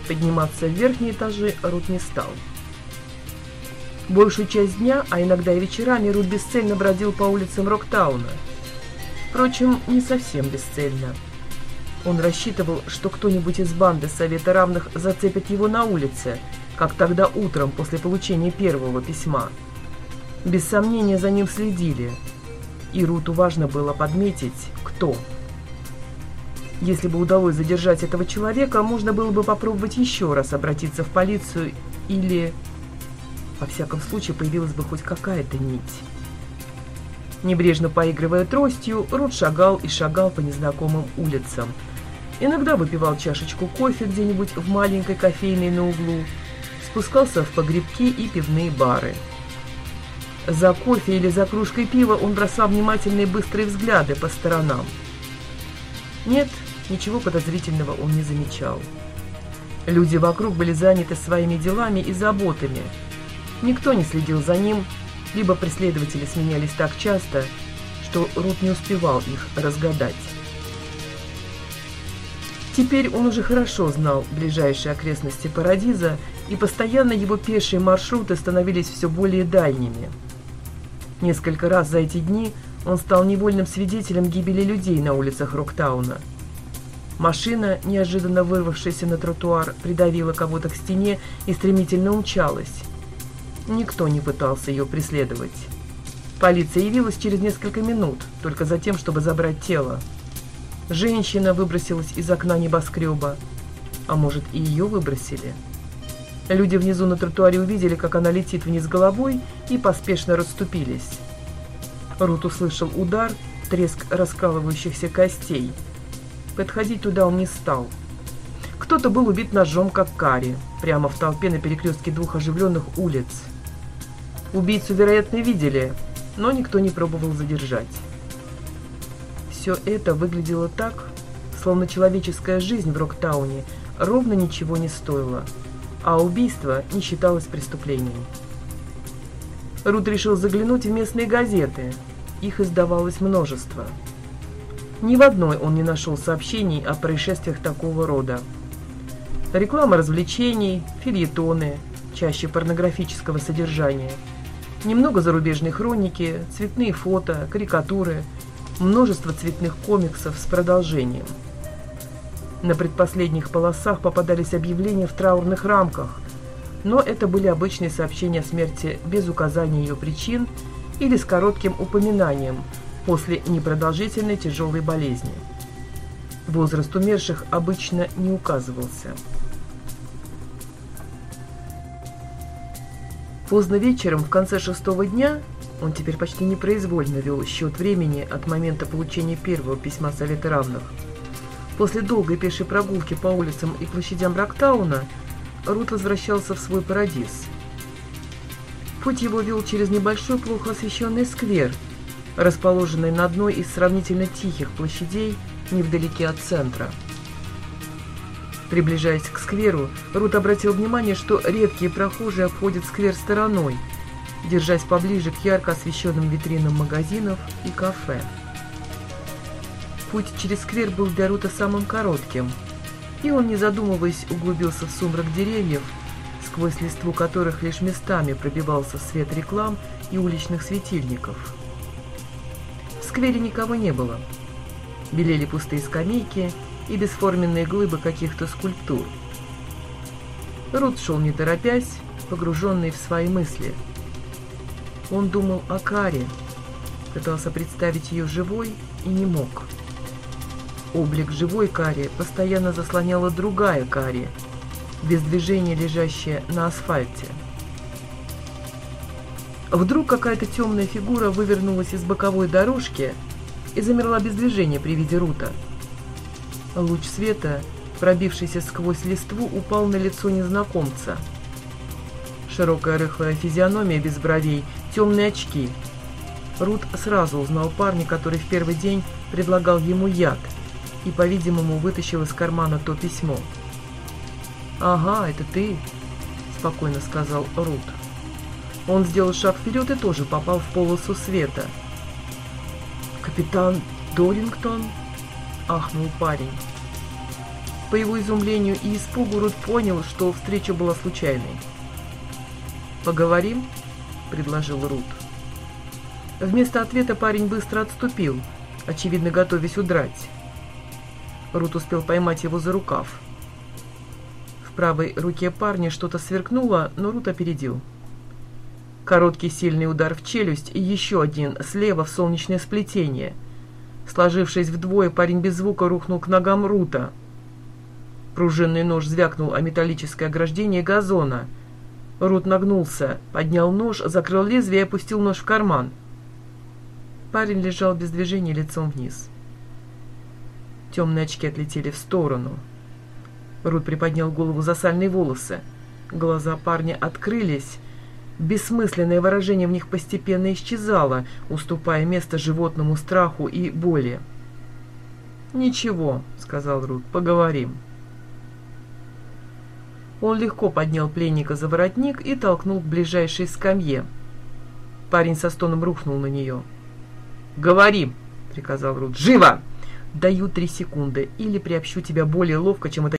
Подниматься в верхние этажи Рут не стал. Большую часть дня, а иногда и вечерами, Рут бесцельно бродил по улицам Роктауна. Впрочем, не совсем бесцельно. Он рассчитывал, что кто-нибудь из банды Совета Равных зацепит его на улице, как тогда утром после получения первого письма. Без сомнения за ним следили, и Руту важно было подметить, кто. Если бы удалось задержать этого человека, можно было бы попробовать еще раз обратиться в полицию или... Во всяком случае, появилась бы хоть какая-то нить. Небрежно поигрывая тростью, Рут шагал и шагал по незнакомым улицам – Иногда выпивал чашечку кофе где-нибудь в маленькой кофейной на углу, спускался в погребки и пивные бары. За кофе или за кружкой пива он бросал внимательные быстрые взгляды по сторонам. Нет, ничего подозрительного он не замечал. Люди вокруг были заняты своими делами и заботами. Никто не следил за ним, либо преследователи сменялись так часто, что Рут не успевал их разгадать. Теперь он уже хорошо знал ближайшие окрестности Парадиза, и постоянно его пешие маршруты становились все более дальними. Несколько раз за эти дни он стал невольным свидетелем гибели людей на улицах Роктауна. Машина, неожиданно вырвавшаяся на тротуар, придавила кого-то к стене и стремительно умчалась. Никто не пытался ее преследовать. Полиция явилась через несколько минут, только за тем, чтобы забрать тело. Женщина выбросилась из окна небоскреба. А может, и ее выбросили? Люди внизу на тротуаре увидели, как она летит вниз головой, и поспешно расступились. Рут услышал удар, треск раскалывающихся костей. Подходить туда он не стал. Кто-то был убит ножом, как Кари, прямо в толпе на перекрестке двух оживленных улиц. Убийцу, вероятно, видели, но никто не пробовал задержать. Все это выглядело так, словно человеческая жизнь в Роктауне ровно ничего не стоила, а убийство не считалось преступлением. Рут решил заглянуть в местные газеты. Их издавалось множество. Ни в одной он не нашел сообщений о происшествиях такого рода. Реклама развлечений, фильетоны, чаще порнографического содержания. Немного зарубежной хроники, цветные фото, карикатуры, множество цветных комиксов с продолжением. На предпоследних полосах попадались объявления в траурных рамках, но это были обычные сообщения о смерти без указания ее причин или с коротким упоминанием после непродолжительной тяжелой болезни. Возраст умерших обычно не указывался. Поздно вечером, в конце шестого дня, он теперь почти непроизвольно вел счет времени от момента получения первого письма Совета равных. После долгой пешей прогулки по улицам и площадям Рактауна Рут возвращался в свой парадиз. Путь его вел через небольшой плохо освещенный сквер, расположенный на одной из сравнительно тихих площадей невдалеке от центра. Приближаясь к скверу, Рут обратил внимание, что редкие прохожие обходят сквер стороной, держась поближе к ярко освещенным витринам магазинов и кафе. Путь через сквер был для Рута самым коротким, и он, не задумываясь, углубился в сумрак деревьев, сквозь листву которых лишь местами пробивался свет реклам и уличных светильников. Сквере никого не было. Белели пустые скамейки и бесформенные глыбы каких-то скульптур. Рут шел не торопясь, погруженный в свои мысли. Он думал о Каре, пытался представить ее живой и не мог. Облик живой Кари постоянно заслоняла другая Кари, без движения лежащая на асфальте. Вдруг какая-то темная фигура вывернулась из боковой дорожки и замерла без движения при виде Рута. Луч света, пробившийся сквозь листву, упал на лицо незнакомца. Широкая рыхлая физиономия без бровей, темные очки. Рут сразу узнал парня, который в первый день предлагал ему яд и, по-видимому, вытащил из кармана то письмо. «Ага, это ты», — спокойно сказал Рут. Он сделал шаг вперед и тоже попал в полосу света. «Капитан Дорингтон?» — ахнул парень. По его изумлению и испугу Рут понял, что встреча была случайной. «Поговорим?» — предложил Рут. Вместо ответа парень быстро отступил, очевидно, готовясь удрать. Рут успел поймать его за рукав. В правой руке парня что-то сверкнуло, но Рут опередил. Короткий сильный удар в челюсть и еще один слева в солнечное сплетение. Сложившись вдвое, парень без звука рухнул к ногам Рута. Пружинный нож звякнул о металлическое ограждение газона. Рут нагнулся, поднял нож, закрыл лезвие и опустил нож в карман. Парень лежал без движения лицом вниз. Темные очки отлетели в сторону. Рут приподнял голову за сальные волосы. Глаза парня открылись, Бессмысленное выражение в них постепенно исчезало, уступая место животному страху и боли. «Ничего», — сказал Рут, — «поговорим». Он легко поднял пленника за воротник и толкнул к ближайшей скамье. Парень со стоном рухнул на нее. «Говори!» — приказал Рут. «Живо!» «Даю три секунды, или приобщу тебя более ловко, чем это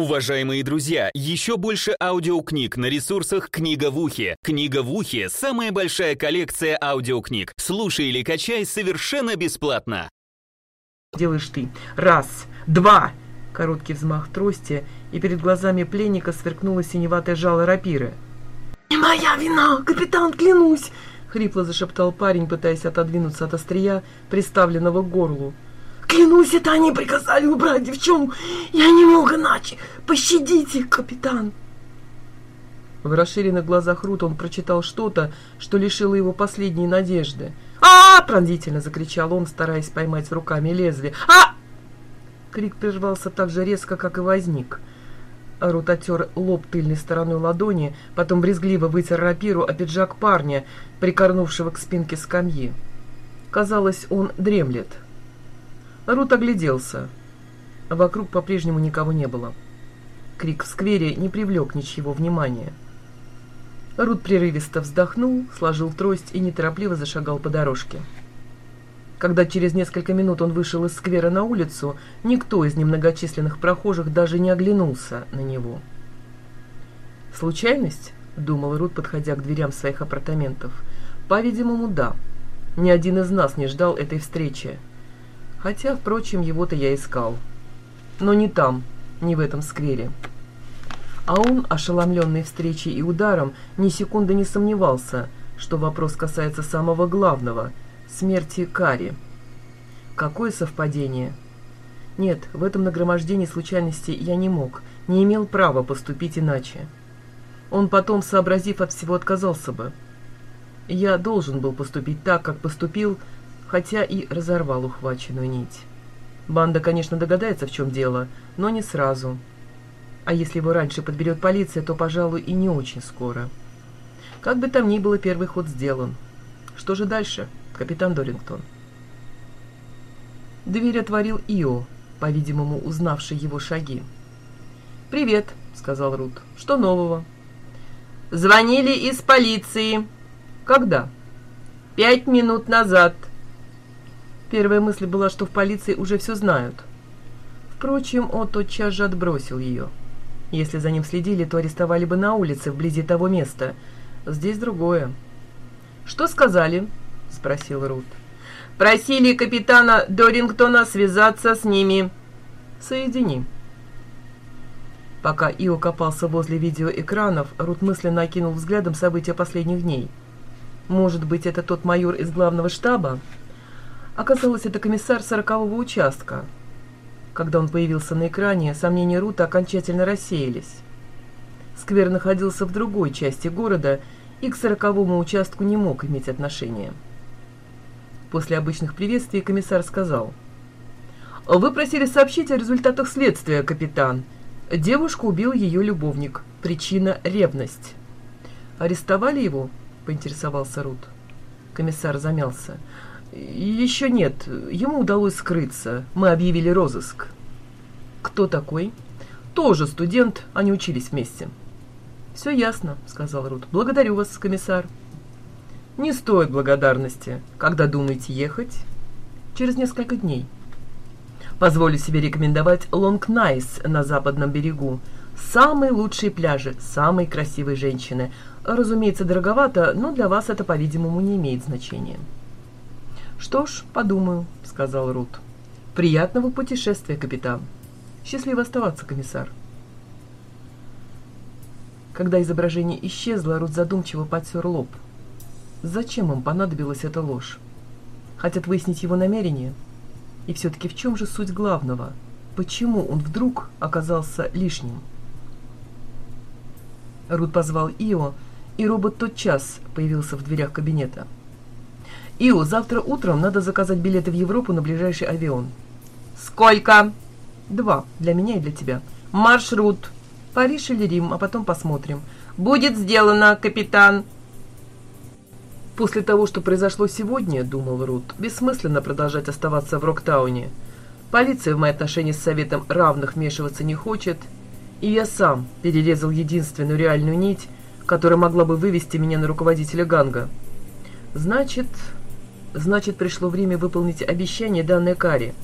Уважаемые друзья, еще больше аудиокниг на ресурсах «Книга в ухе». «Книга в ухе» — самая большая коллекция аудиокниг. Слушай или качай совершенно бесплатно. Делаешь ты. Раз, два. Короткий взмах трости, и перед глазами пленника сверкнула синеватая жало рапиры. «Не моя вина, капитан, клянусь!» — хрипло зашептал парень, пытаясь отодвинуться от острия, приставленного к горлу. Клянусь, это они приказали убрать девчонку. Я не мог иначе. Пощадите, капитан. В расширенных глазах Рут он прочитал что-то, что лишило его последней надежды. а, -а, -а пронзительно закричал он, стараясь поймать руками лезвие. а Крик прервался так же резко, как и возник. Рут отер лоб тыльной стороной ладони, потом брезгливо вытер рапиру о пиджак парня, прикорнувшего к спинке скамьи. Казалось, он дремлет. Рут огляделся. Вокруг по-прежнему никого не было. Крик в сквере не привлек ничего внимания. Рут прерывисто вздохнул, сложил трость и неторопливо зашагал по дорожке. Когда через несколько минут он вышел из сквера на улицу, никто из немногочисленных прохожих даже не оглянулся на него. «Случайность?» — думал Рут, подходя к дверям своих апартаментов. «По-видимому, да. Ни один из нас не ждал этой встречи. Хотя, впрочем, его-то я искал. Но не там, не в этом сквере». А он, ошеломленный встречей и ударом, ни секунды не сомневался, что вопрос касается самого главного — смерти Кари. Какое совпадение? Нет, в этом нагромождении случайностей я не мог, не имел права поступить иначе. Он потом, сообразив от всего, отказался бы. Я должен был поступить так, как поступил, хотя и разорвал ухваченную нить. Банда, конечно, догадается, в чем дело, но не сразу. А если его раньше подберет полиция, то, пожалуй, и не очень скоро. Как бы там ни было, первый ход сделан. Что же дальше? — капитан Дорингтон. Дверь отворил Ио, по-видимому, узнавший его шаги. «Привет», — сказал Рут. «Что нового?» «Звонили из полиции». «Когда?» «Пять минут назад». Первая мысль была, что в полиции уже все знают. Впрочем, он тотчас же отбросил ее. Если за ним следили, то арестовали бы на улице, вблизи того места. Здесь другое. «Что сказали?» — спросил Рут. «Просили капитана Дорингтона связаться с ними». «Соедини». Пока Ио копался возле видеоэкранов, Рут мысленно окинул взглядом события последних дней. Может быть, это тот майор из главного штаба? Оказалось, это комиссар сорокового участка. Когда он появился на экране, сомнения Рута окончательно рассеялись. Сквер находился в другой части города и к сороковому участку не мог иметь отношения. После обычных приветствий комиссар сказал. «Вы просили сообщить о результатах следствия, капитан. Девушку убил ее любовник. Причина – ревность». «Арестовали его?» – поинтересовался Рут. Комиссар замялся. «Еще нет. Ему удалось скрыться. Мы объявили розыск». «Кто такой?» «Тоже студент. Они учились вместе». «Все ясно», — сказал Рут. «Благодарю вас, комиссар». Не стоит благодарности. Когда думаете ехать? Через несколько дней. Позволю себе рекомендовать Лонг Найс на западном берегу. Самые лучшие пляжи, самые красивые женщины. Разумеется, дороговато, но для вас это, по-видимому, не имеет значения. Что ж, подумаю, сказал Рут. Приятного путешествия, капитан. Счастливо оставаться, комиссар. Когда изображение исчезло, Рут задумчиво потер лоб. Зачем им понадобилась эта ложь? Хотят выяснить его намерение? И все-таки в чем же суть главного? Почему он вдруг оказался лишним? Рут позвал Ио, и робот тотчас появился в дверях кабинета. «Ио, завтра утром надо заказать билеты в Европу на ближайший авион». «Сколько?» «Два, для меня и для тебя». «Маршрут?» «Париж или Рим, а потом посмотрим». «Будет сделано, капитан». После того, что произошло сегодня, думал Рут, бессмысленно продолжать оставаться в Роктауне. Полиция в мои отношения с Советом равных вмешиваться не хочет, и я сам перерезал единственную реальную нить, которая могла бы вывести меня на руководителя Ганга. Значит, значит, пришло время выполнить обещание, данное Каре,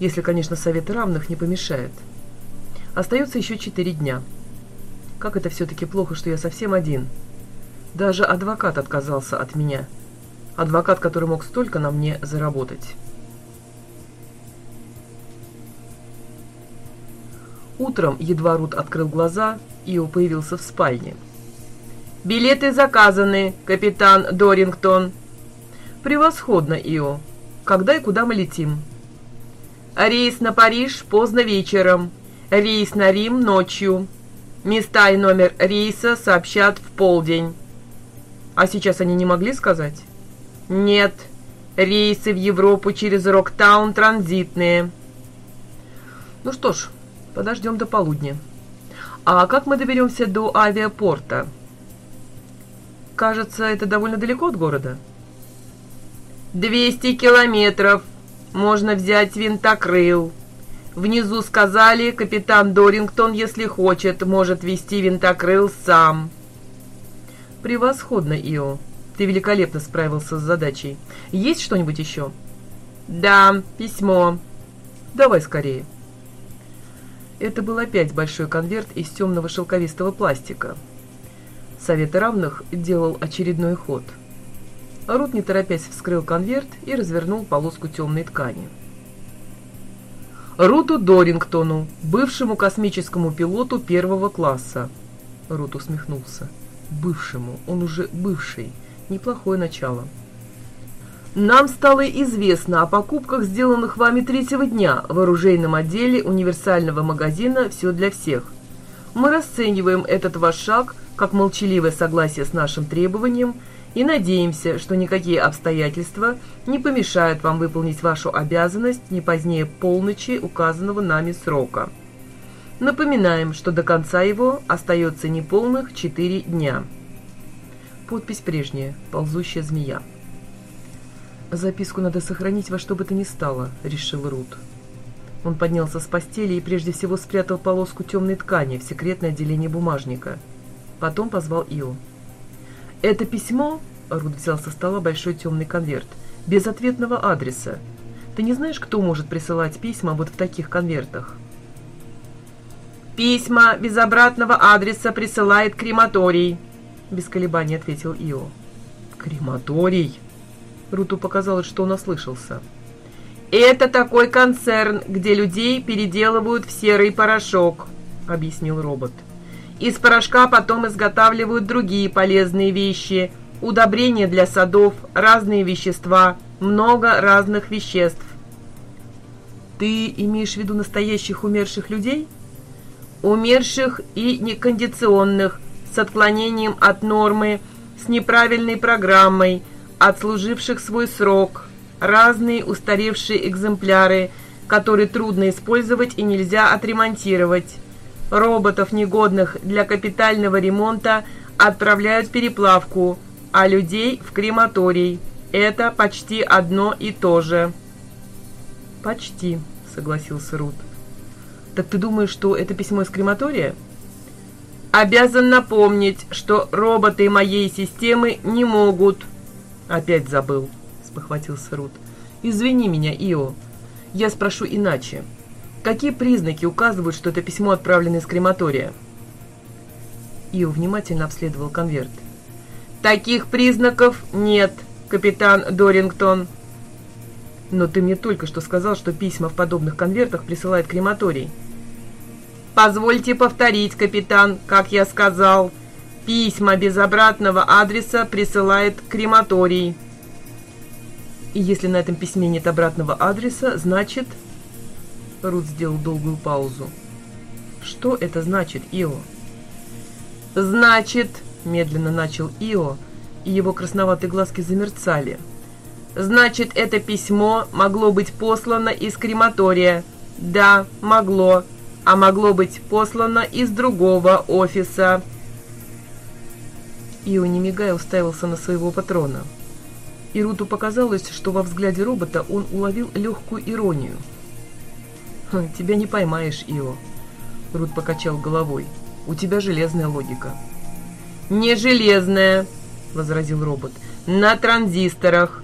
если, конечно, Совет равных не помешает. Остается еще четыре дня. Как это все-таки плохо, что я совсем один — даже адвокат отказался от меня. Адвокат, который мог столько на мне заработать. Утром едва Рут открыл глаза, Ио появился в спальне. «Билеты заказаны, капитан Дорингтон». «Превосходно, Ио. Когда и куда мы летим?» «Рейс на Париж поздно вечером. Рейс на Рим ночью. Места и номер рейса сообщат в полдень». А сейчас они не могли сказать? Нет. Рейсы в Европу через Роктаун транзитные. Ну что ж, подождем до полудня. А как мы доберемся до авиапорта? Кажется, это довольно далеко от города. 200 километров. Можно взять винтокрыл. Внизу сказали, капитан Дорингтон, если хочет, может вести винтокрыл сам. «Превосходно, Ио. Ты великолепно справился с задачей. Есть что-нибудь еще?» Да, письмо. Давай скорее. Это был опять большой конверт из темного шелковистого пластика. Совет равных делал очередной ход. Рут, не торопясь, вскрыл конверт и развернул полоску темной ткани. Руту Дорингтону, бывшему космическому пилоту первого класса. Рут усмехнулся. Бывшему, он уже бывший. Неплохое начало. Нам стало известно о покупках, сделанных вами третьего дня в оружейном отделе универсального магазина «Все для всех». Мы расцениваем этот ваш шаг как молчаливое согласие с нашим требованием и надеемся, что никакие обстоятельства не помешают вам выполнить вашу обязанность не позднее полночи указанного нами срока. Напоминаем, что до конца его остается неполных четыре дня. Подпись прежняя, ползущая змея. «Записку надо сохранить во что бы то ни стало», — решил Рут. Он поднялся с постели и прежде всего спрятал полоску темной ткани в секретное отделение бумажника. Потом позвал Ио. «Это письмо...» — Рут взял со стола большой темный конверт. «Без ответного адреса. Ты не знаешь, кто может присылать письма вот в таких конвертах?» «Письма без обратного адреса присылает крематорий», — без колебаний ответил Ио. «Крематорий?» Руту показалось, что он ослышался. «Это такой концерн, где людей переделывают в серый порошок», — объяснил робот. «Из порошка потом изготавливают другие полезные вещи, удобрения для садов, разные вещества, много разных веществ». «Ты имеешь в виду настоящих умерших людей?» «Умерших и некондиционных, с отклонением от нормы, с неправильной программой, отслуживших свой срок, разные устаревшие экземпляры, которые трудно использовать и нельзя отремонтировать. Роботов, негодных для капитального ремонта, отправляют в переплавку, а людей в крематорий. Это почти одно и то же. «Почти», — согласился Рут. «Так ты думаешь, что это письмо из крематория?» «Обязан напомнить, что роботы моей системы не могут», «Опять забыл», — спохватился Рут. «Извини меня, Ио. Я спрошу иначе. Какие признаки указывают, что это письмо отправлено из крематория?» Ио внимательно обследовал конверт. «Таких признаков нет, капитан Дорингтон». «Но ты мне только что сказал, что письма в подобных конвертах присылает крематорий». «Позвольте повторить, капитан, как я сказал». Письма без обратного адреса присылает крематорий. И если на этом письме нет обратного адреса, значит... Рут сделал долгую паузу. Что это значит, Ио? Значит, медленно начал Ио, и его красноватые глазки замерцали. Значит, это письмо могло быть послано из крематория. Да, могло. А могло быть послано из другого офиса. Ио, не мигая, уставился на своего патрона. И Руту показалось, что во взгляде робота он уловил легкую иронию. «Тебя не поймаешь, Ио», — Рут покачал головой. «У тебя железная логика». «Не железная», — возразил робот. «На транзисторах.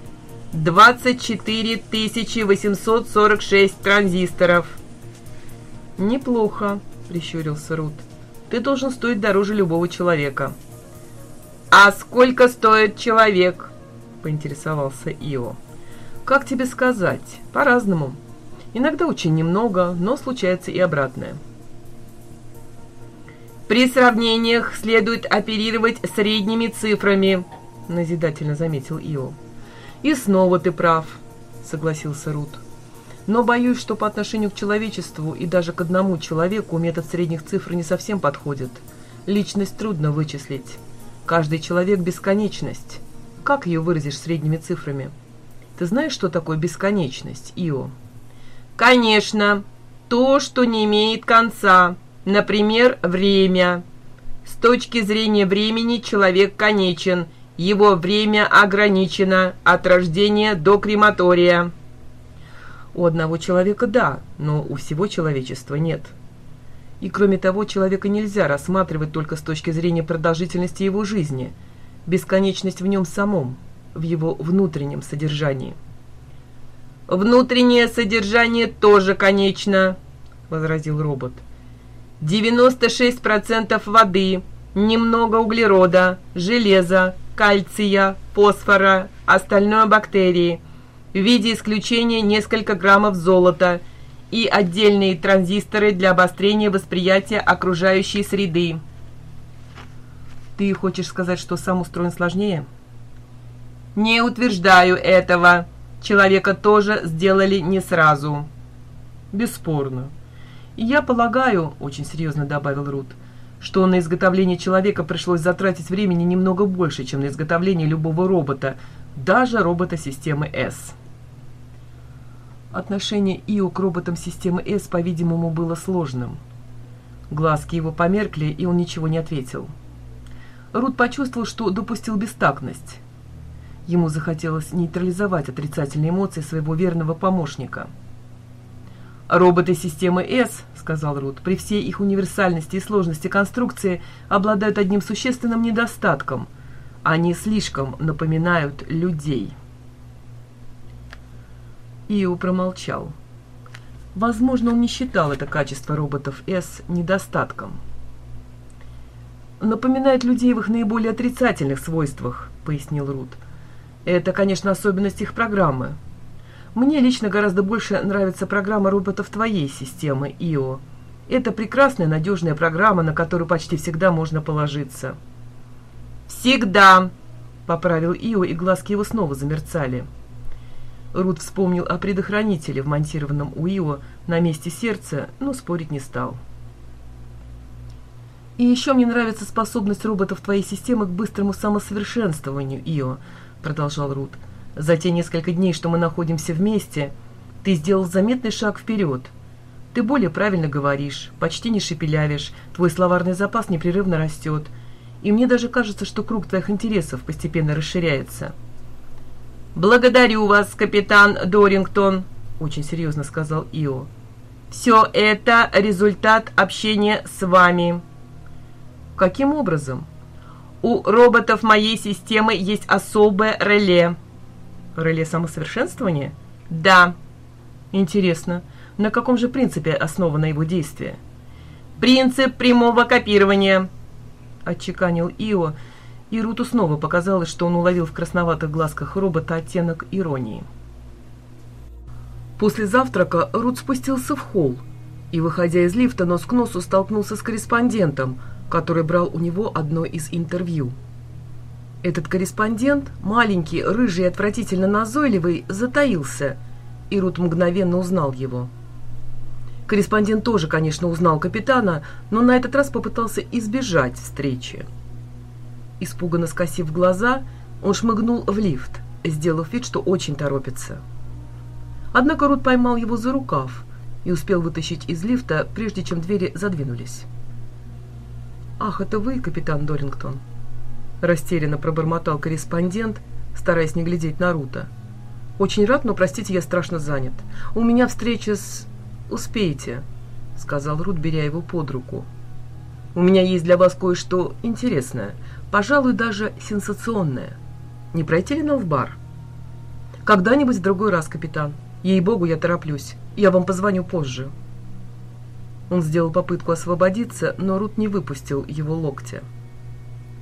24 846 транзисторов». «Неплохо», — прищурился Рут. «Ты должен стоить дороже любого человека». «А сколько стоит человек?» — поинтересовался Ио. «Как тебе сказать? По-разному. Иногда очень немного, но случается и обратное». «При сравнениях следует оперировать средними цифрами», — назидательно заметил Ио. «И снова ты прав», — согласился Рут. «Но боюсь, что по отношению к человечеству и даже к одному человеку метод средних цифр не совсем подходит. Личность трудно вычислить». Каждый человек – бесконечность. Как ее выразишь средними цифрами? Ты знаешь, что такое бесконечность, Ио? Конечно. То, что не имеет конца. Например, время. С точки зрения времени человек конечен. Его время ограничено от рождения до крематория. У одного человека – да, но у всего человечества нет. И кроме того, человека нельзя рассматривать только с точки зрения продолжительности его жизни, бесконечность в нем самом, в его внутреннем содержании. Внутреннее содержание тоже конечно, возразил робот. 96% воды, немного углерода, железа, кальция, фосфора, остальное бактерии. В виде исключения несколько граммов золота и отдельные транзисторы для обострения восприятия окружающей среды. Ты хочешь сказать, что сам устроен сложнее? Не утверждаю этого. Человека тоже сделали не сразу. Бесспорно. И я полагаю, очень серьезно добавил Рут, что на изготовление человека пришлось затратить времени немного больше, чем на изготовление любого робота, даже робота системы S. Отношение Ио к роботам системы S, по-видимому, было сложным. Глазки его померкли, и он ничего не ответил. Рут почувствовал, что допустил бестактность. Ему захотелось нейтрализовать отрицательные эмоции своего верного помощника. «Роботы системы S, — сказал Рут, — при всей их универсальности и сложности конструкции обладают одним существенным недостатком. Они слишком напоминают людей». Ио промолчал. Возможно, он не считал это качество роботов S недостатком. «Напоминает людей в их наиболее отрицательных свойствах», — пояснил Рут. «Это, конечно, особенность их программы. Мне лично гораздо больше нравится программа роботов твоей системы, ИО. Это прекрасная, надежная программа, на которую почти всегда можно положиться». «Всегда», — поправил Ио, и глазки его снова замерцали. Рут вспомнил о предохранителе, вмонтированном у Ио на месте сердца, но спорить не стал. «И еще мне нравится способность роботов твоей системы к быстрому самосовершенствованию, Ио», — продолжал Рут. «За те несколько дней, что мы находимся вместе, ты сделал заметный шаг вперед. Ты более правильно говоришь, почти не шепелявишь, твой словарный запас непрерывно растет, и мне даже кажется, что круг твоих интересов постепенно расширяется». «Благодарю вас, капитан Дорингтон», — очень серьезно сказал Ио. «Все это результат общения с вами». «Каким образом?» «У роботов моей системы есть особое реле». «Реле самосовершенствования?» «Да». «Интересно, на каком же принципе основано его действие?» «Принцип прямого копирования», — отчеканил Ио, — и Руту снова показалось, что он уловил в красноватых глазках робота оттенок иронии. После завтрака Рут спустился в холл и, выходя из лифта, нос к носу столкнулся с корреспондентом, который брал у него одно из интервью. Этот корреспондент, маленький, рыжий и отвратительно назойливый, затаился, и Рут мгновенно узнал его. Корреспондент тоже, конечно, узнал капитана, но на этот раз попытался избежать встречи. Испуганно скосив глаза, он шмыгнул в лифт, сделав вид, что очень торопится. Однако Рут поймал его за рукав и успел вытащить из лифта, прежде чем двери задвинулись. «Ах, это вы, капитан Дорингтон?» Растерянно пробормотал корреспондент, стараясь не глядеть на Рута. «Очень рад, но, простите, я страшно занят. У меня встреча с... Успеете», — сказал Рут, беря его под руку. «У меня есть для вас кое-что интересное пожалуй, даже сенсационное. Не пройти ли нам в бар? Когда-нибудь в другой раз, капитан. Ей-богу, я тороплюсь. Я вам позвоню позже. Он сделал попытку освободиться, но Рут не выпустил его локтя.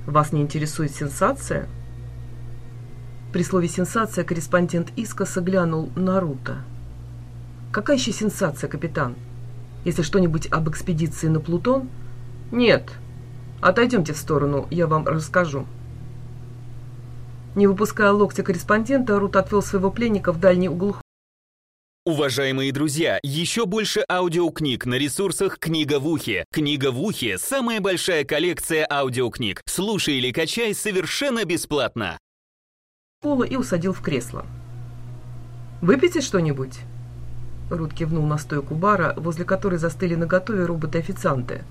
Вас не интересует сенсация? При слове «сенсация» корреспондент искоса глянул на Рута. «Какая еще сенсация, капитан? Если что-нибудь об экспедиции на Плутон?» «Нет», Отойдемте в сторону, я вам расскажу». Не выпуская локтя корреспондента, Рут отвел своего пленника в дальний угол Уважаемые друзья, еще больше аудиокниг на ресурсах «Книга в ухе». «Книга в ухе» — самая большая коллекция аудиокниг. Слушай или качай совершенно бесплатно. Пола и усадил в кресло. «Выпейте что-нибудь?» Рут кивнул на стойку бара, возле которой застыли наготове роботы-официанты.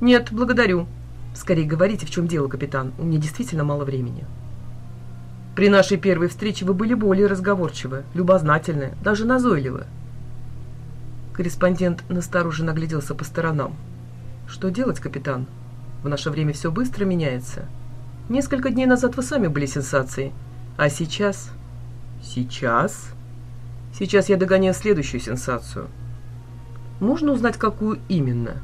«Нет, благодарю. Скорее говорите, в чем дело, капитан. У меня действительно мало времени». «При нашей первой встрече вы были более разговорчивы, любознательны, даже назойливы». Корреспондент настороженно огляделся по сторонам. «Что делать, капитан? В наше время все быстро меняется. Несколько дней назад вы сами были сенсацией, а сейчас...» «Сейчас?» Сейчас я догоняю следующую сенсацию. Можно узнать, какую именно?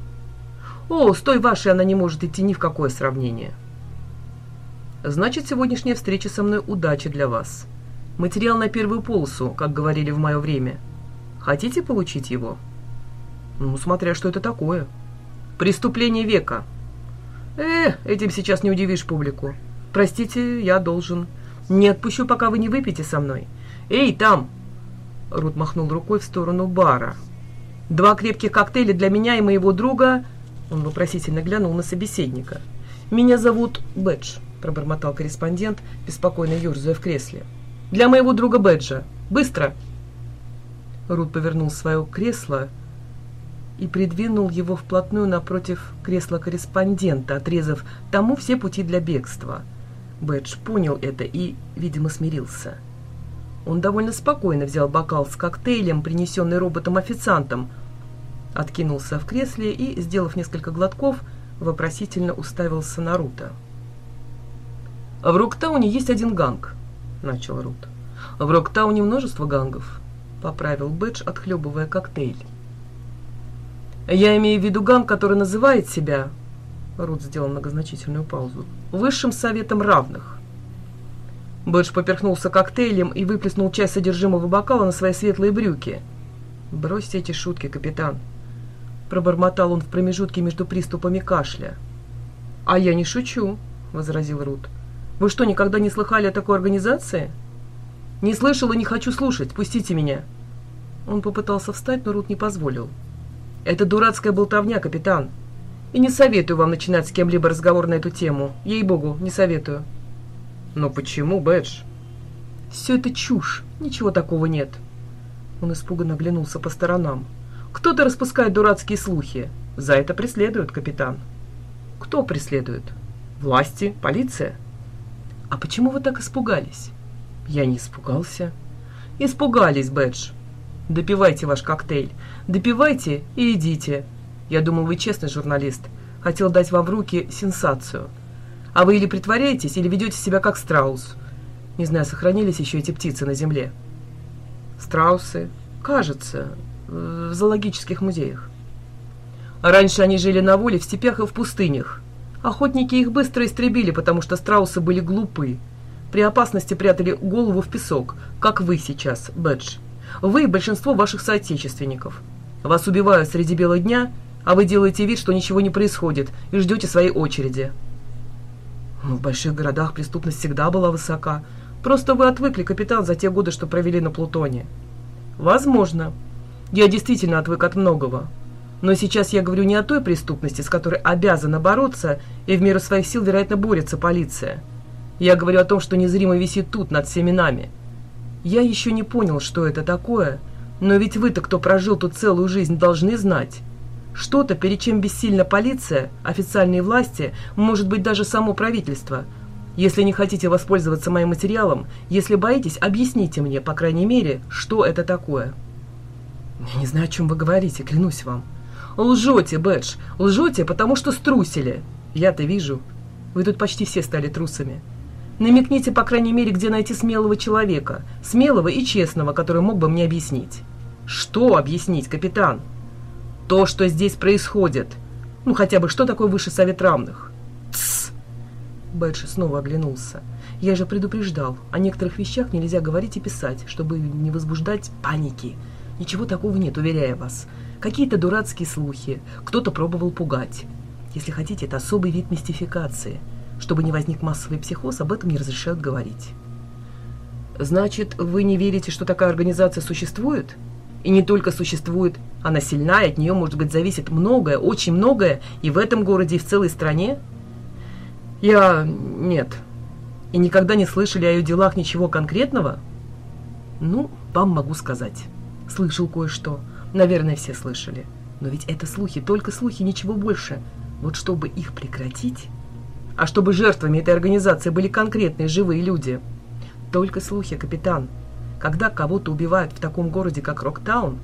О, с той вашей она не может идти ни в какое сравнение. Значит, сегодняшняя встреча со мной удача для вас. Материал на первую полосу, как говорили в мое время. Хотите получить его? Ну, смотря что это такое. Преступление века. Э, этим сейчас не удивишь публику. Простите, я должен. Не отпущу, пока вы не выпьете со мной. Эй, там! Рут махнул рукой в сторону бара. Два крепких коктейля для меня и моего друга. Он вопросительно глянул на собеседника. Меня зовут Бэдж, пробормотал корреспондент, беспокойно ерзая в кресле. Для моего друга Бэджа. Быстро!» Рут повернул свое кресло и придвинул его вплотную напротив кресла корреспондента, отрезав тому все пути для бегства. Бэдж понял это и, видимо, смирился. Он довольно спокойно взял бокал с коктейлем, принесенный роботом-официантом, откинулся в кресле и, сделав несколько глотков, вопросительно уставился на Рута. «В Роктауне есть один ганг», начал Рут. «В Роктауне множество гангов», — поправил Бэдж, отхлебывая коктейль. «Я имею в виду ганг, который называет себя...» Рут сделал многозначительную паузу. «Высшим советом равных». Бэдж поперхнулся коктейлем и выплеснул часть содержимого бокала на свои светлые брюки. «Бросьте эти шутки, капитан», — пробормотал он в промежутке между приступами кашля. «А я не шучу», — возразил Рут. Вы что, никогда не слыхали о такой организации? Не слышал и не хочу слушать. Пустите меня. Он попытался встать, но Рут не позволил. Это дурацкая болтовня, капитан. И не советую вам начинать с кем-либо разговор на эту тему. Ей-богу, не советую. Но почему, Бэдж? Все это чушь. Ничего такого нет. Он испуганно оглянулся по сторонам. Кто-то распускает дурацкие слухи. За это преследуют, капитан. Кто преследует? Власти? Полиция? «А почему вы так испугались?» «Я не испугался». «Испугались, Бэдж. Допивайте ваш коктейль. Допивайте и идите. Я думал, вы честный журналист. Хотел дать вам в руки сенсацию. А вы или притворяетесь, или ведете себя как страус. Не знаю, сохранились еще эти птицы на земле». «Страусы? Кажется, в зоологических музеях. Раньше они жили на воле в степях и в пустынях. Охотники их быстро истребили, потому что страусы были глупы. При опасности прятали голову в песок, как вы сейчас, Бэдж. Вы и большинство ваших соотечественников. Вас убивают среди бела дня, а вы делаете вид, что ничего не происходит, и ждете своей очереди. В больших городах преступность всегда была высока. Просто вы отвыкли, капитан, за те годы, что провели на Плутоне. Возможно. Я действительно отвык от многого. Но сейчас я говорю не о той преступности, с которой обязана бороться, и в меру своих сил, вероятно, борется полиция. Я говорю о том, что незримо висит тут, над всеми нами. Я еще не понял, что это такое, но ведь вы-то, кто прожил тут целую жизнь, должны знать. Что-то, перед чем бессильна полиция, официальные власти, может быть, даже само правительство. Если не хотите воспользоваться моим материалом, если боитесь, объясните мне, по крайней мере, что это такое. Я не знаю, о чем вы говорите, клянусь вам. Лжете, Бэдж, лжете, потому что струсили. Я-то вижу. Вы тут почти все стали трусами. Намекните, по крайней мере, где найти смелого человека. Смелого и честного, который мог бы мне объяснить. Что объяснить, капитан? То, что здесь происходит. Ну, хотя бы, что такое Высший Совет Равных? Тссс! Бэдж снова оглянулся. Я же предупреждал, о некоторых вещах нельзя говорить и писать, чтобы не возбуждать паники. Ничего такого нет, уверяю вас. Какие-то дурацкие слухи, кто-то пробовал пугать. Если хотите, это особый вид мистификации. Чтобы не возник массовый психоз, об этом не разрешают говорить. Значит, вы не верите, что такая организация существует? И не только существует, она сильна, и от нее, может быть, зависит многое, очень многое, и в этом городе, и в целой стране? Я... нет. И никогда не слышали о ее делах ничего конкретного? Ну, вам могу сказать. Слышал кое-что. Наверное, все слышали. Но ведь это слухи, только слухи, ничего больше. Вот чтобы их прекратить... А чтобы жертвами этой организации были конкретные живые люди. Только слухи, капитан. Когда кого-то убивают в таком городе, как Роктаун,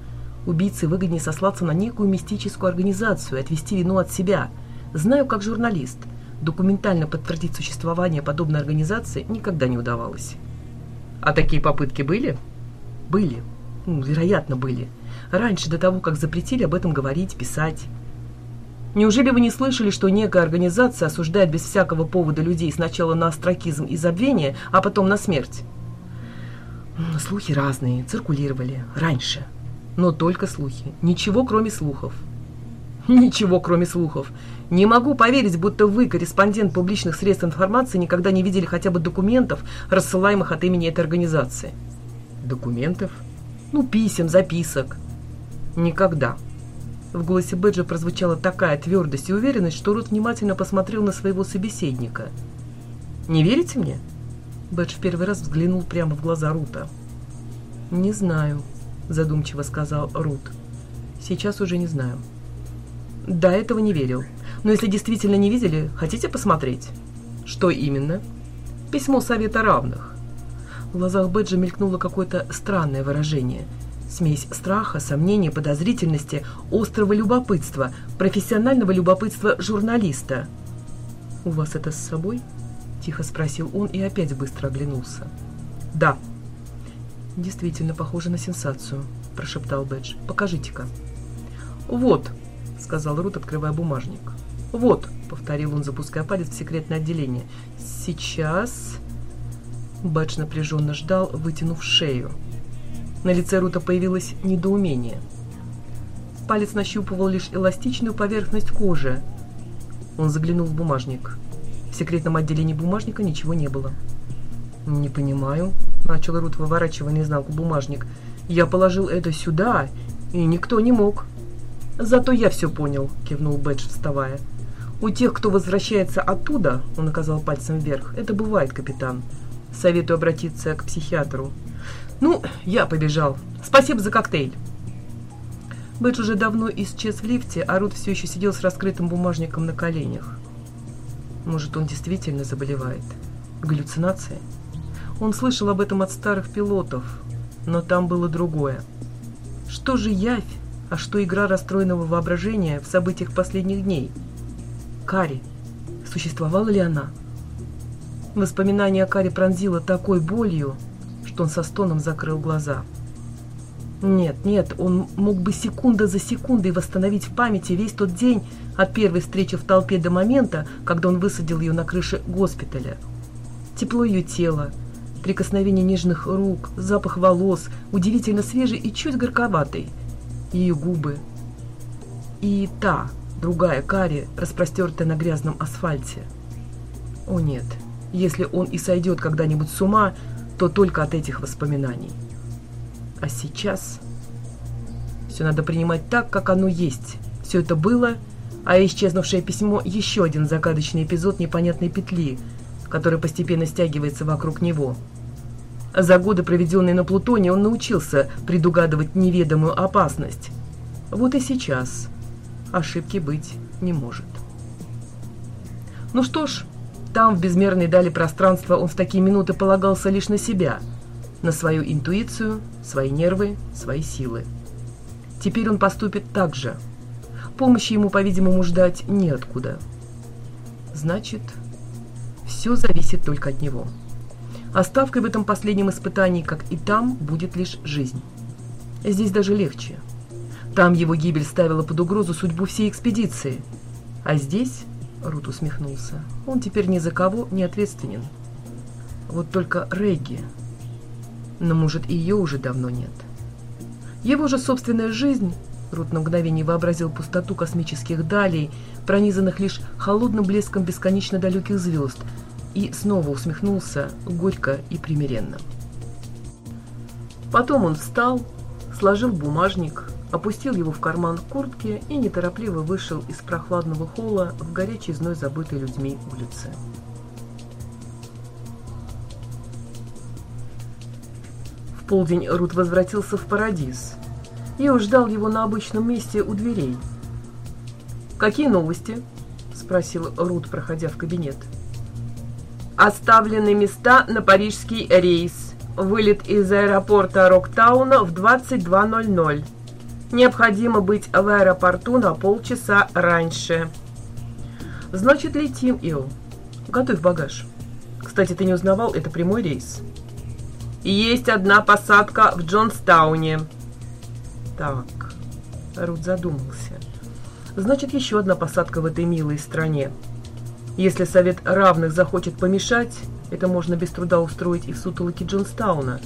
убийце выгоднее сослаться на некую мистическую организацию и отвести вину от себя. Знаю, как журналист. Документально подтвердить существование подобной организации никогда не удавалось. А такие попытки были? Были Ну, вероятно, были. Раньше, до того, как запретили об этом говорить, писать. Неужели вы не слышали, что некая организация осуждает без всякого повода людей сначала на астракизм и забвение, а потом на смерть? Слухи разные, циркулировали. Раньше. Но только слухи. Ничего, кроме слухов. Ничего, кроме слухов. Не могу поверить, будто вы, корреспондент публичных средств информации, никогда не видели хотя бы документов, рассылаемых от имени этой организации. Документов? Ну, писем, записок. Никогда. В голосе Бэджа прозвучала такая твердость и уверенность, что Рут внимательно посмотрел на своего собеседника. «Не верите мне?» Бэдж в первый раз взглянул прямо в глаза Рута. «Не знаю», — задумчиво сказал Рут. «Сейчас уже не знаю». «До этого не верил. Но если действительно не видели, хотите посмотреть?» «Что именно?» «Письмо Совета равных». В глазах Бэджа мелькнуло какое-то странное выражение. Смесь страха, сомнения, подозрительности, острого любопытства, профессионального любопытства журналиста. «У вас это с собой?» — тихо спросил он и опять быстро оглянулся. «Да». «Действительно похоже на сенсацию», — прошептал Бэдж. «Покажите-ка». «Вот», — сказал Рут, открывая бумажник. «Вот», — повторил он, запуская палец в секретное отделение. «Сейчас...» Бэдж напряженно ждал, вытянув шею. На лице Рута появилось недоумение. Палец нащупывал лишь эластичную поверхность кожи. Он заглянул в бумажник. В секретном отделении бумажника ничего не было. «Не понимаю», — начал Рут, выворачивая наизнанку бумажник. «Я положил это сюда, и никто не мог». «Зато я все понял», — кивнул Бэдж, вставая. «У тех, кто возвращается оттуда», — он указал пальцем вверх, — «это бывает, капитан. Советую обратиться к психиатру». «Ну, я побежал. Спасибо за коктейль». Бэдж уже давно исчез в лифте, а Рут все еще сидел с раскрытым бумажником на коленях. Может, он действительно заболевает? Галлюцинации? Он слышал об этом от старых пилотов, но там было другое. Что же явь, а что игра расстроенного воображения в событиях последних дней? Кари. Существовала ли она? Воспоминание о Каре пронзило такой болью, он со стоном закрыл глаза. Нет, нет, он мог бы секунда за секундой восстановить в памяти весь тот день от первой встречи в толпе до момента, когда он высадил ее на крыше госпиталя. Тепло ее тела, прикосновение нежных рук, запах волос, удивительно свежий и чуть горьковатый, ее губы. И та, другая Кари, распростертая на грязном асфальте. О нет, если он и сойдет когда-нибудь с ума, то только от этих воспоминаний. А сейчас все надо принимать так, как оно есть. Все это было, а исчезнувшее письмо – еще один загадочный эпизод непонятной петли, который постепенно стягивается вокруг него. За годы, проведенные на Плутоне, он научился предугадывать неведомую опасность. Вот и сейчас ошибки быть не может. Ну что ж, там, в безмерной дали пространства, он в такие минуты полагался лишь на себя – на свою интуицию, свои нервы, свои силы. Теперь он поступит так же. Помощи ему, по-видимому, ждать неоткуда. Значит, все зависит только от него. Оставкой в этом последнем испытании, как и там, будет лишь жизнь. Здесь даже легче. Там его гибель ставила под угрозу судьбу всей экспедиции. А здесь, Рут усмехнулся, он теперь ни за кого не ответственен. Вот только Регги но, может, и ее уже давно нет. Его же собственная жизнь, Рут на мгновение вообразил пустоту космических далей, пронизанных лишь холодным блеском бесконечно далеких звезд, и снова усмехнулся горько и примиренно. Потом он встал, сложил бумажник, опустил его в карман куртки и неторопливо вышел из прохладного холла в горячий зной забытой людьми улицы. полдень Рут возвратился в Парадис. Я ждал его на обычном месте у дверей. «Какие новости?» – спросил Рут, проходя в кабинет. «Оставлены места на парижский рейс. Вылет из аэропорта Роктауна в 22.00. Необходимо быть в аэропорту на полчаса раньше». «Значит, летим, Ил. Готовь багаж. Кстати, ты не узнавал, это прямой рейс». Есть одна посадка в Джонстауне. Так, Рут задумался. Значит, еще одна посадка в этой милой стране. Если Совет равных захочет помешать, это можно без труда устроить и в сутолоке Джонстауна,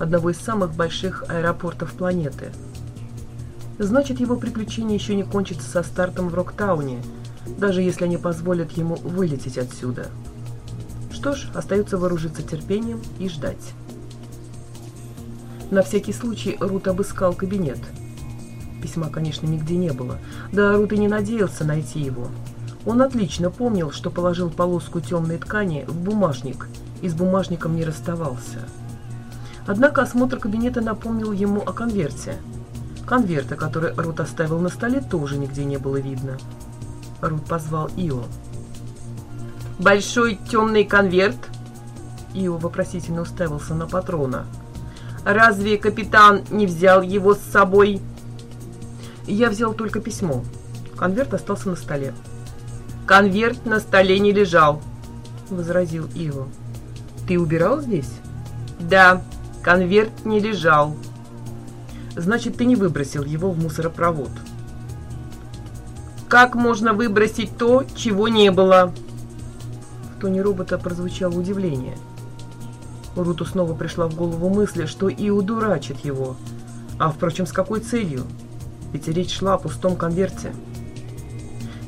одного из самых больших аэропортов планеты. Значит, его приключение еще не кончится со стартом в Роктауне, даже если они позволят ему вылететь отсюда. Что ж, остается вооружиться терпением и ждать. На всякий случай Рут обыскал кабинет. Письма, конечно, нигде не было. Да Рут и не надеялся найти его. Он отлично помнил, что положил полоску темной ткани в бумажник и с бумажником не расставался. Однако осмотр кабинета напомнил ему о конверте. Конверта, который Рут оставил на столе, тоже нигде не было видно. Рут позвал Ио. «Большой темный конверт?» Ио вопросительно уставился на патрона. «Разве капитан не взял его с собой?» «Я взял только письмо. Конверт остался на столе». «Конверт на столе не лежал», — возразил Ио. «Ты убирал здесь?» «Да, конверт не лежал». «Значит, ты не выбросил его в мусоропровод». «Как можно выбросить то, чего не было?» В тоне робота прозвучало удивление. Руту снова пришла в голову мысль, что и удурачит его. А, впрочем, с какой целью? Ведь речь шла о пустом конверте.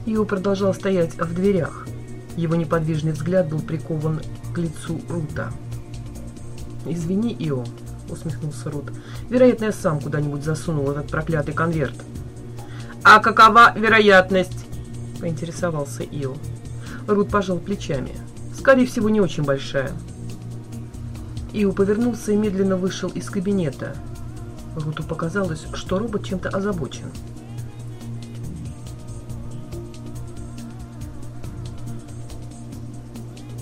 Ио продолжал стоять в дверях. Его неподвижный взгляд был прикован к лицу Рута. «Извини, Ио», — усмехнулся Рут. «Вероятно, я сам куда-нибудь засунул этот проклятый конверт». «А какова вероятность?» — поинтересовался Ио. Рут пожал плечами. Скорее всего, не очень большая. Ио повернулся и медленно вышел из кабинета. Руту показалось, что робот чем-то озабочен.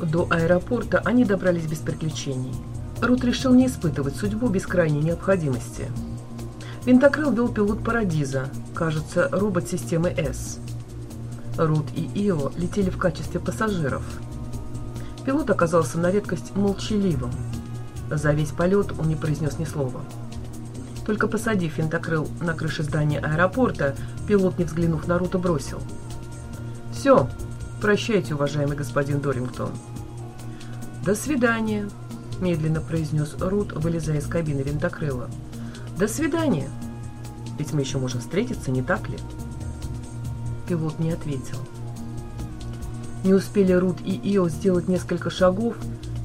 До аэропорта они добрались без приключений. Рут решил не испытывать судьбу без крайней необходимости. Винтокрыл вел пилот Парадиза, кажется, робот системы С. Рут и Ио летели в качестве пассажиров. Пилот оказался на редкость молчаливым. За весь полет он не произнес ни слова. Только посадив винтокрыл на крыше здания аэропорта, пилот, не взглянув на Рута, бросил. «Все, прощайте, уважаемый господин Дорингтон». «До свидания», – медленно произнес Рут, вылезая из кабины винтокрыла. «До свидания. Ведь мы еще можем встретиться, не так ли?» Пилот не ответил. Не успели Рут и Ио сделать несколько шагов,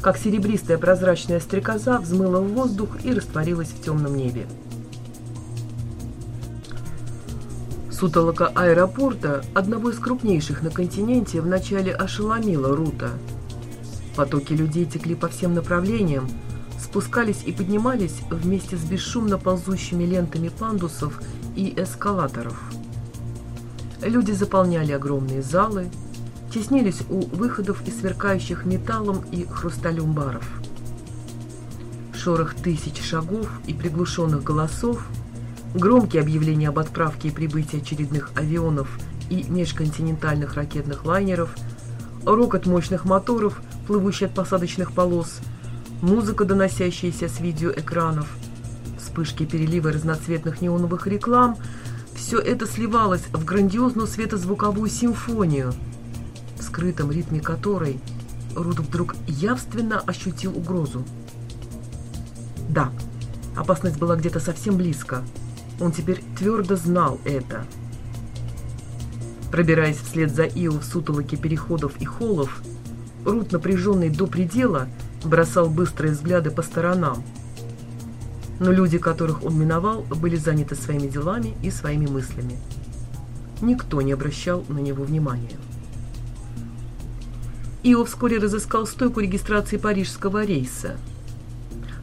как серебристая прозрачная стрекоза взмыла в воздух и растворилась в темном небе. Сутолока аэропорта, одного из крупнейших на континенте, вначале ошеломила Рута. Потоки людей текли по всем направлениям, спускались и поднимались вместе с бесшумно ползущими лентами пандусов и эскалаторов. Люди заполняли огромные залы, теснились у выходов из сверкающих металлом и хрусталем баров. Шорох тысяч шагов и приглушенных голосов, громкие объявления об отправке и прибытии очередных авионов и межконтинентальных ракетных лайнеров, рокот мощных моторов, плывущий от посадочных полос, музыка, доносящаяся с видеоэкранов, вспышки переливы разноцветных неоновых реклам – все это сливалось в грандиозную светозвуковую симфонию, в скрытом ритме которой Рут вдруг явственно ощутил угрозу. Да, опасность была где-то совсем близко. Он теперь твердо знал это. Пробираясь вслед за Ио в сутолоке переходов и холлов, Рут, напряженный до предела, бросал быстрые взгляды по сторонам – но люди, которых он миновал, были заняты своими делами и своими мыслями. Никто не обращал на него внимания. Ио вскоре разыскал стойку регистрации парижского рейса.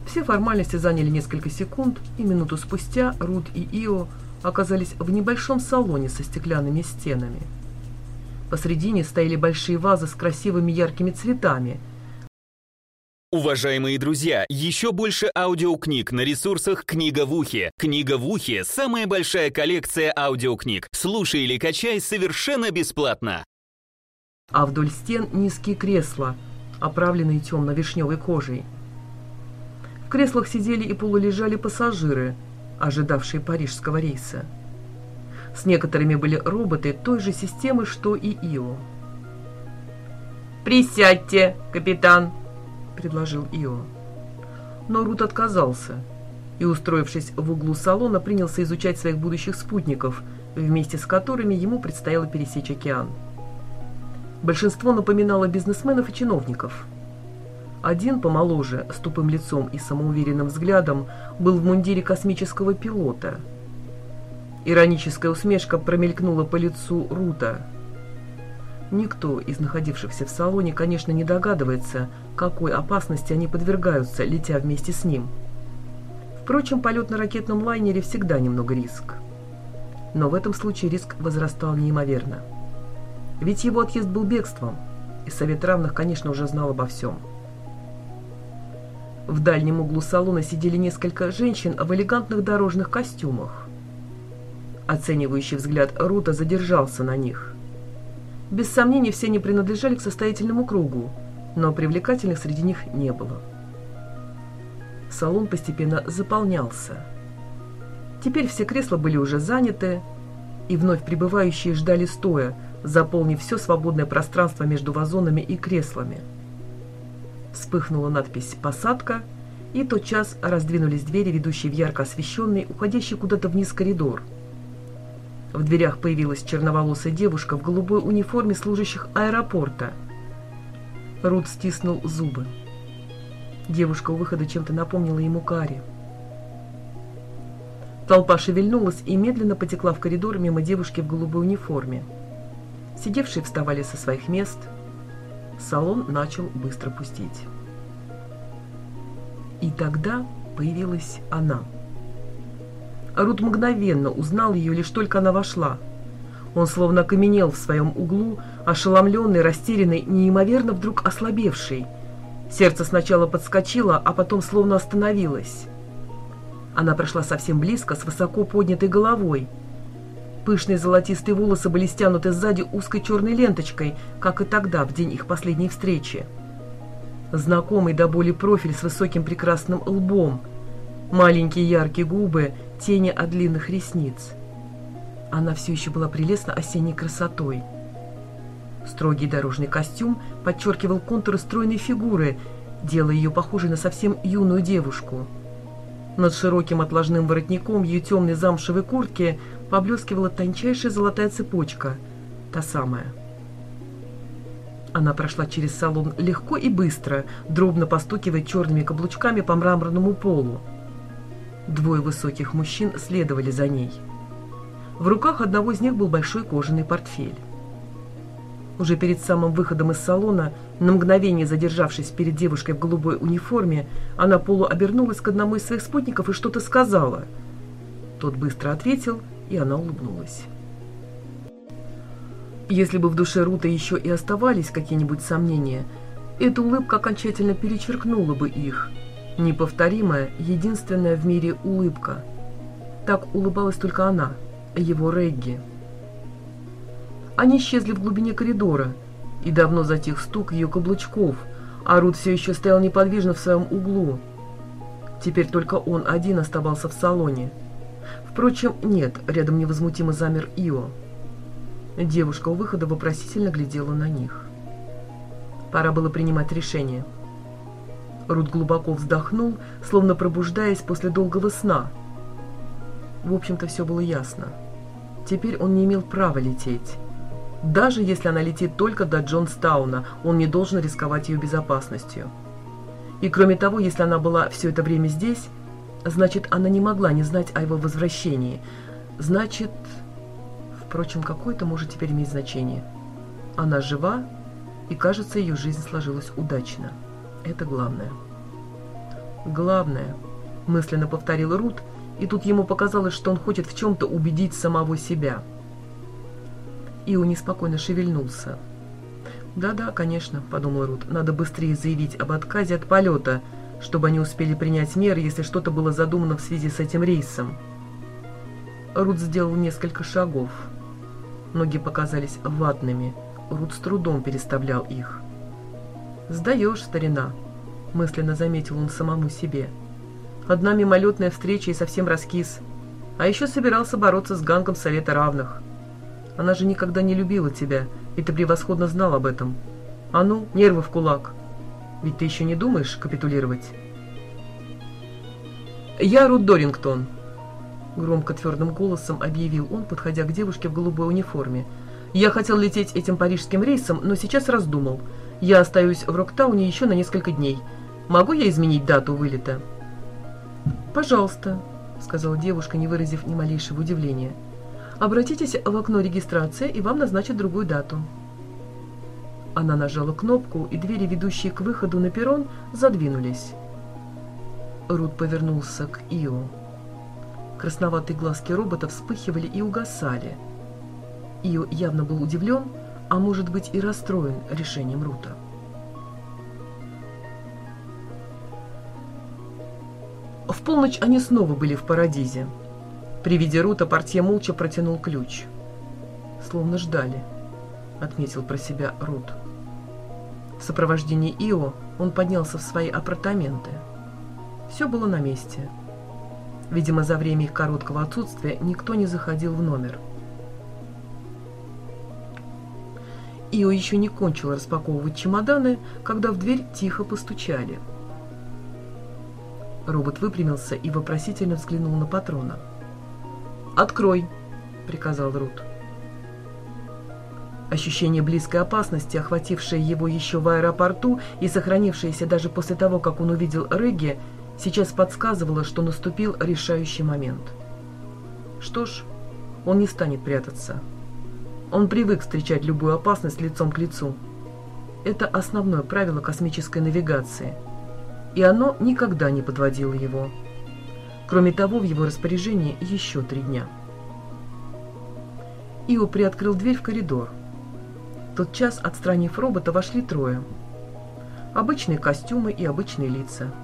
Все формальности заняли несколько секунд, и минуту спустя Рут и Ио оказались в небольшом салоне со стеклянными стенами. Посредине стояли большие вазы с красивыми яркими цветами – Уважаемые друзья, еще больше аудиокниг на ресурсах «Книга в ухе». «Книга в ухе» — самая большая коллекция аудиокниг. Слушай или качай совершенно бесплатно. А вдоль стен низкие кресла, оправленные темно-вишневой кожей. В креслах сидели и полулежали пассажиры, ожидавшие парижского рейса. С некоторыми были роботы той же системы, что и Ио. «Присядьте, капитан», — предложил Ио. Но Рут отказался и, устроившись в углу салона, принялся изучать своих будущих спутников, вместе с которыми ему предстояло пересечь океан. Большинство напоминало бизнесменов и чиновников. Один помоложе, с тупым лицом и самоуверенным взглядом, был в мундире космического пилота. Ироническая усмешка промелькнула по лицу Рута. Никто из находившихся в салоне, конечно, не догадывается, какой опасности они подвергаются, летя вместе с ним. Впрочем, полет на ракетном лайнере всегда немного риск. Но в этом случае риск возрастал неимоверно. Ведь его отъезд был бегством, и Совет равных, конечно, уже знал обо всем. В дальнем углу салона сидели несколько женщин в элегантных дорожных костюмах. Оценивающий взгляд Рута задержался на них. Без сомнений, все они принадлежали к состоятельному кругу, но привлекательных среди них не было. Салон постепенно заполнялся. Теперь все кресла были уже заняты, и вновь прибывающие ждали стоя, заполнив все свободное пространство между вазонами и креслами. Вспыхнула надпись «Посадка», и тотчас раздвинулись двери, ведущие в ярко освещенный, уходящий куда-то вниз коридор. В дверях появилась черноволосая девушка в голубой униформе служащих аэропорта. Рут стиснул зубы. Девушка у выхода чем-то напомнила ему Кари. Толпа шевельнулась и медленно потекла в коридор мимо девушки в голубой униформе. Сидевшие вставали со своих мест. Салон начал быстро пустить. И тогда появилась она. Рут мгновенно узнал ее, лишь только она вошла. Он словно окаменел в своем углу, ошеломленный, растерянный, неимоверно вдруг ослабевший. Сердце сначала подскочило, а потом словно остановилось. Она прошла совсем близко, с высоко поднятой головой. Пышные золотистые волосы были стянуты сзади узкой черной ленточкой, как и тогда, в день их последней встречи. Знакомый до боли профиль с высоким прекрасным лбом, маленькие яркие губы, тени от длинных ресниц. Она все еще была прелестна осенней красотой. Строгий дорожный костюм подчеркивал контуры стройной фигуры, делая ее похожей на совсем юную девушку. Над широким отложным воротником ее темной замшевой куртки поблескивала тончайшая золотая цепочка, та самая. Она прошла через салон легко и быстро, дробно постукивая черными каблучками по мраморному полу. Двое высоких мужчин следовали за ней. В руках одного из них был большой кожаный портфель. Уже перед самым выходом из салона, на мгновение задержавшись перед девушкой в голубой униформе, она полуобернулась к одному из своих спутников и что-то сказала. Тот быстро ответил, и она улыбнулась. Если бы в душе Рута еще и оставались какие-нибудь сомнения, эта улыбка окончательно перечеркнула бы их. Неповторимая, единственная в мире улыбка. Так улыбалась только она, его Регги. Они исчезли в глубине коридора, и давно затих стук ее каблучков, а Рут все еще стоял неподвижно в своем углу. Теперь только он один оставался в салоне. Впрочем, нет, рядом невозмутимо замер Ио. Девушка у выхода вопросительно глядела на них. Пора было принимать решение. Рут глубоко вздохнул, словно пробуждаясь после долгого сна. В общем-то, все было ясно. Теперь он не имел права лететь. Даже если она летит только до Джонстауна, он не должен рисковать ее безопасностью. И кроме того, если она была все это время здесь, значит, она не могла не знать о его возвращении. Значит... Впрочем, какое это может теперь иметь значение? Она жива, и, кажется, ее жизнь сложилась удачно. Это главное. Главное, мысленно повторил Рут, и тут ему показалось, что он хочет в чем-то убедить самого себя – Ио неспокойно шевельнулся. «Да-да, конечно», — подумал Рут, — «надо быстрее заявить об отказе от полета, чтобы они успели принять меры, если что-то было задумано в связи с этим рейсом». Рут сделал несколько шагов. Ноги показались ватными. Рут с трудом переставлял их. «Сдаешь, старина», — мысленно заметил он самому себе. «Одна мимолетная встреча и совсем раскис. А еще собирался бороться с гангом Совета Равных. Она же никогда не любила тебя, и ты превосходно знал об этом. А ну, нервы в кулак. Ведь ты еще не думаешь капитулировать? «Я Рут Дорингтон», — громко твердым голосом объявил он, подходя к девушке в голубой униформе. «Я хотел лететь этим парижским рейсом, но сейчас раздумал. Я остаюсь в Роктауне еще на несколько дней. Могу я изменить дату вылета?» «Пожалуйста», — сказала девушка, не выразив ни малейшего удивления. «Обратитесь в окно регистрации, и вам назначат другую дату». Она нажала кнопку, и двери, ведущие к выходу на перрон, задвинулись. Рут повернулся к Ио. Красноватые глазки робота вспыхивали и угасали. Ио явно был удивлен, а может быть и расстроен решением Рута. В полночь они снова были в Парадизе. При виде Рута портье молча протянул ключ. «Словно ждали», — отметил про себя Рут. В сопровождении Ио он поднялся в свои апартаменты. Все было на месте. Видимо, за время их короткого отсутствия никто не заходил в номер. Ио еще не кончил распаковывать чемоданы, когда в дверь тихо постучали. Робот выпрямился и вопросительно взглянул на патрона. «Открой!» — приказал Рут. Ощущение близкой опасности, охватившее его еще в аэропорту и сохранившееся даже после того, как он увидел Регги, сейчас подсказывало, что наступил решающий момент. Что ж, он не станет прятаться. Он привык встречать любую опасность лицом к лицу. Это основное правило космической навигации. И оно никогда не подводило его. Кроме того, в его распоряжении еще три дня. Ио приоткрыл дверь в коридор. Тот час, отстранив робота, вошли трое. Обычные костюмы и обычные лица –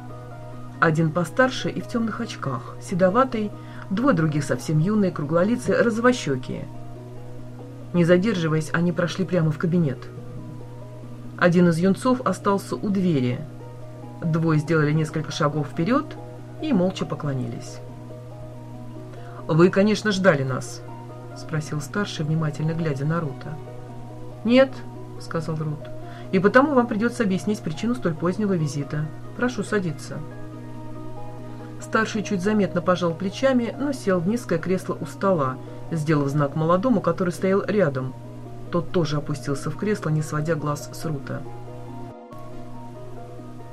один постарше и в темных очках, седоватый, двое других совсем юные, круглолицые, розовощекие. Не задерживаясь, они прошли прямо в кабинет. Один из юнцов остался у двери. Двое сделали несколько шагов вперед и молча поклонились. «Вы, конечно, ждали нас», — спросил старший, внимательно глядя на Рута. «Нет», — сказал Рут, — «и потому вам придется объяснить причину столь позднего визита. Прошу садиться». Старший чуть заметно пожал плечами, но сел в низкое кресло у стола, сделав знак молодому, который стоял рядом. Тот тоже опустился в кресло, не сводя глаз с Рута.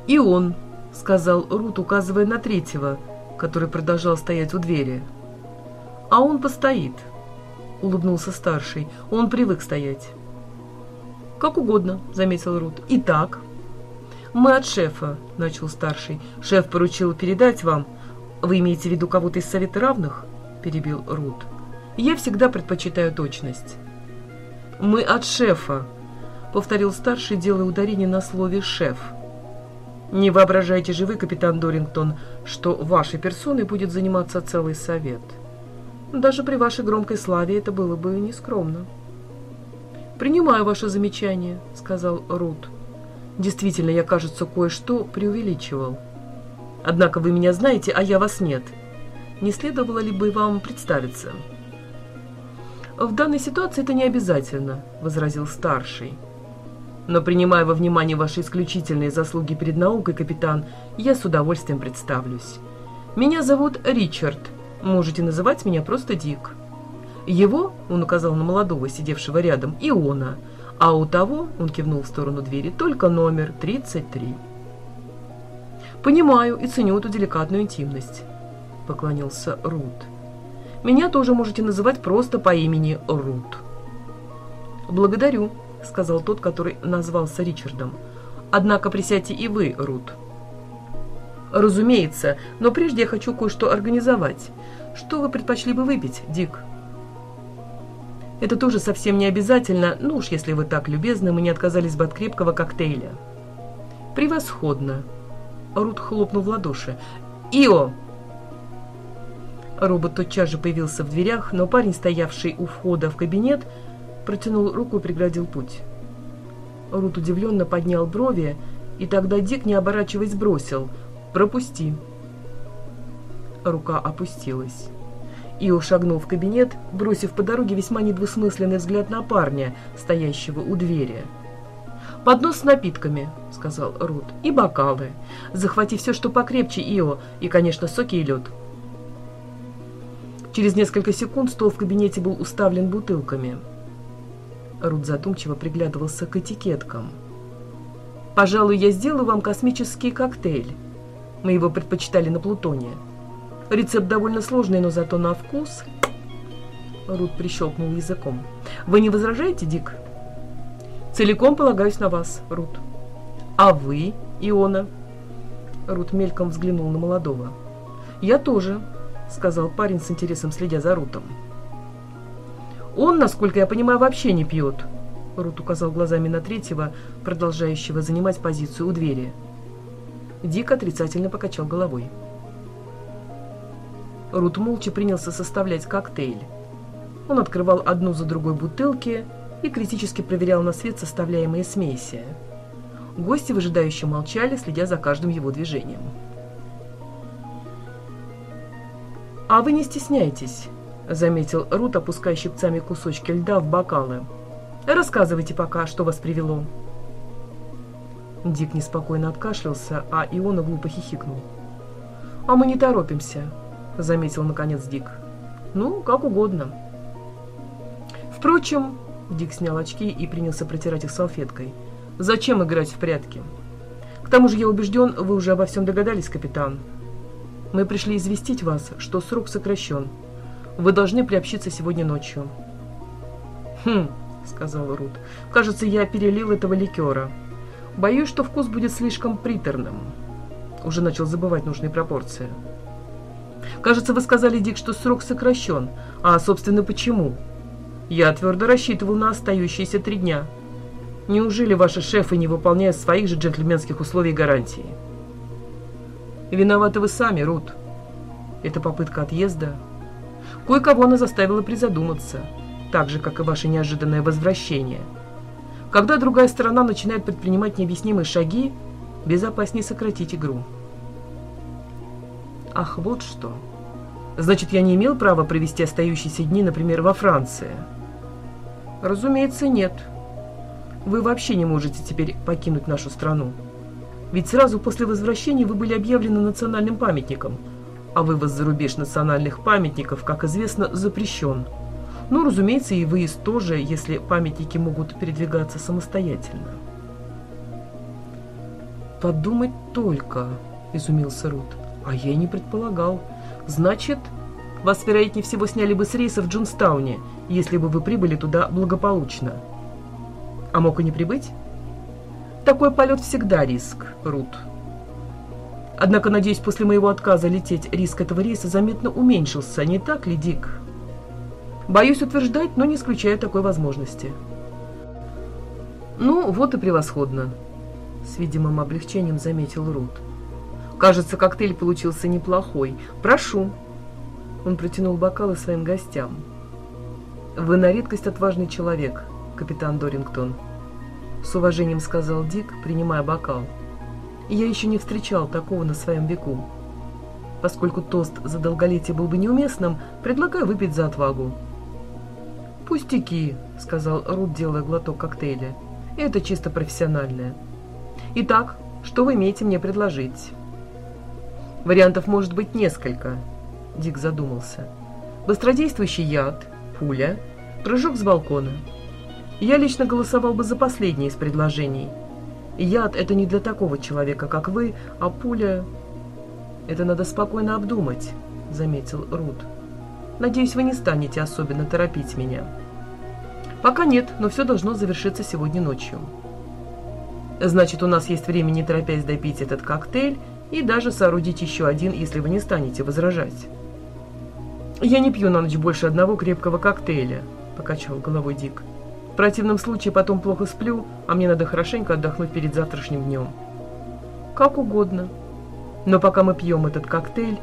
«И он», — сказал Рут, указывая на третьего, который продолжал стоять у двери. «А он постоит», — улыбнулся старший. «Он привык стоять». «Как угодно», — заметил Рут. «Итак...» «Мы от шефа», — начал старший. «Шеф поручил передать вам...» «Вы имеете в виду кого-то из Совета равных?» – перебил Рут. «Я всегда предпочитаю точность». «Мы от шефа», – повторил старший, делая ударение на слове «шеф». «Не воображайте же вы, капитан Дорингтон, что вашей персоной будет заниматься целый совет. Даже при вашей громкой славе это было бы нескромно». «Принимаю ваше замечание», — сказал Рут. «Действительно, я, кажется, кое-что преувеличивал». Однако вы меня знаете, а я вас нет. Не следовало ли бы вам представиться?» «В данной ситуации это не обязательно», — возразил старший. «Но принимая во внимание ваши исключительные заслуги перед наукой, капитан, я с удовольствием представлюсь. Меня зовут Ричард. Можете называть меня просто Дик. Его, — он указал на молодого, сидевшего рядом, — Иона, а у того, — он кивнул в сторону двери, — только номер 33. «Понимаю и ценю эту деликатную интимность», — поклонился Рут. «Меня тоже можете называть просто по имени Рут». «Благодарю», — сказал тот, который назвался Ричардом. «Однако присядьте и вы, Рут». «Разумеется, но прежде я хочу кое-что организовать. Что вы предпочли бы выпить, Дик?» «Это тоже совсем не обязательно, ну уж если вы так любезны, мы не отказались бы от крепкого коктейля». «Превосходно», Рут хлопнул в ладоши. «Ио!» Робот тотчас же появился в дверях, но парень, стоявший у входа в кабинет, протянул руку и преградил путь. Рут удивленно поднял брови, и тогда Дик, не оборачиваясь, бросил «Пропусти». Рука опустилась. Ио шагнул в кабинет, бросив по дороге весьма недвусмысленный взгляд на парня, стоящего у двери. «Поднос с напитками», — сказал Рут, — «и бокалы. Захвати все, что покрепче, Ио, и, конечно, соки и лед». Через несколько секунд стол в кабинете был уставлен бутылками. Рут задумчиво приглядывался к этикеткам. «Пожалуй, я сделаю вам космический коктейль. Мы его предпочитали на Плутоне. Рецепт довольно сложный, но зато на вкус...» Рут прищелкнул языком. «Вы не возражаете, Дик?» «Целиком полагаюсь на вас, Рут». «А вы, Иона?» Рут мельком взглянул на молодого. «Я тоже», — сказал парень с интересом, следя за Рутом. «Он, насколько я понимаю, вообще не пьет», — Рут указал глазами на третьего, продолжающего занимать позицию у двери. Дик отрицательно покачал головой. Рут молча принялся составлять коктейль. Он открывал одну за другой бутылки и критически проверял на свет составляемые смеси. Гости выжидающе молчали, следя за каждым его движением. «А вы не стесняйтесь», — заметил Рут, опуская щипцами кусочки льда в бокалы. «Рассказывайте пока, что вас привело». Дик неспокойно откашлялся, а Иона глупо хихикнул. «А мы не торопимся», — заметил наконец Дик. «Ну, как угодно». «Впрочем...» — Дик снял очки и принялся протирать их салфеткой. «Зачем играть в прятки? К тому же я убежден, вы уже обо всем догадались, капитан. Мы пришли известить вас, что срок сокращен. Вы должны приобщиться сегодня ночью». «Хм», — сказал Рут, — «кажется, я перелил этого ликера. Боюсь, что вкус будет слишком приторным». Уже начал забывать нужные пропорции. Кажется, вы сказали, Дик, что срок сокращен. А, собственно, почему? Я твердо рассчитывал на остающиеся три дня. Неужели ваши шефы не выполняют своих же джентльменских условий и гарантий? Виноваты вы сами, Рут. Это попытка отъезда. Кое-кого она заставила призадуматься, так же, как и ваше неожиданное возвращение. Когда другая сторона начинает предпринимать необъяснимые шаги, безопаснее сократить игру. Ах, вот что. Значит, я не имел права провести остающиеся дни, например, во Франции? Разумеется, нет. Вы вообще не можете теперь покинуть нашу страну. Ведь сразу после возвращения вы были объявлены национальным памятником, а вывоз за рубеж национальных памятников, как известно, запрещен. Ну, разумеется, и выезд тоже, если памятники могут передвигаться самостоятельно. «Подумать только», — изумился Рут, — «а я и не предполагал». Значит, вас, вероятнее всего, сняли бы с рейса в Джунстауне, если бы вы прибыли туда благополучно. А мог и не прибыть? Такой полет всегда риск, Рут. Однако, надеюсь, после моего отказа лететь риск этого рейса заметно уменьшился, не так ли, Дик? Боюсь утверждать, но не исключаю такой возможности. Ну, вот и превосходно, с видимым облегчением заметил Рут. Кажется, коктейль получился неплохой. Прошу. Он протянул бокалы своим гостям. Вы на редкость отважный человек, капитан Дорингтон. С уважением сказал Дик, принимая бокал. Я еще не встречал такого на своем веку. Поскольку тост за долголетие был бы неуместным, предлагаю выпить за отвагу. «Пустяки», — сказал Рут, делая глоток коктейля. «Это чисто профессиональное. Итак, что вы имеете мне предложить?» Вариантов может быть несколько. Дик задумался. Быстродействующий яд, пуля, прыжок с балкона. Я лично голосовал бы за последнее из предложений. Яд — это не для такого человека, как вы, а пуля... Это надо спокойно обдумать, — заметил Рут. Надеюсь, вы не станете особенно торопить меня. Пока нет, но все должно завершиться сегодня ночью. Значит, у нас есть время, не торопясь допить этот коктейль, и даже соорудить еще один, если вы не станете возражать. «Я не пью на ночь больше одного крепкого коктейля», — покачал головой Дик. «В противном случае потом плохо сплю, а мне надо хорошенько отдохнуть перед завтрашним днем». «Как угодно. Но пока мы пьем этот коктейль,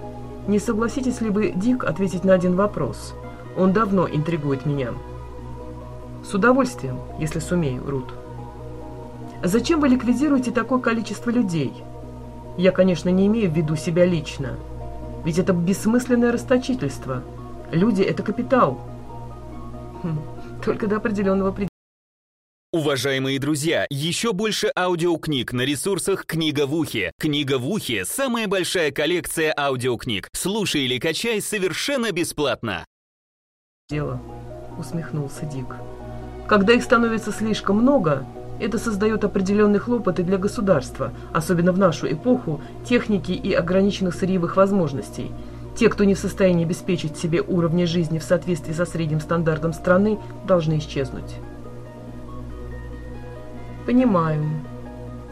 не согласитесь ли вы, Дик, ответить на один вопрос? Он давно интригует меня». «С удовольствием, если сумею, Рут». «Зачем вы ликвидируете такое количество людей?» Я, конечно, не имею в виду себя лично. Ведь это бессмысленное расточительство. Люди – это капитал. Хм, только до определенного предела. Уважаемые друзья, еще больше аудиокниг на ресурсах «Книга в ухе». «Книга в ухе» — самая большая коллекция аудиокниг. Слушай или качай совершенно бесплатно. Дело, усмехнулся Дик. Когда их становится слишком много, это создает определенные хлопоты для государства, особенно в нашу эпоху техники и ограниченных сырьевых возможностей. Те, кто не в состоянии обеспечить себе уровни жизни в соответствии со средним стандартом страны, должны исчезнуть. Понимаю.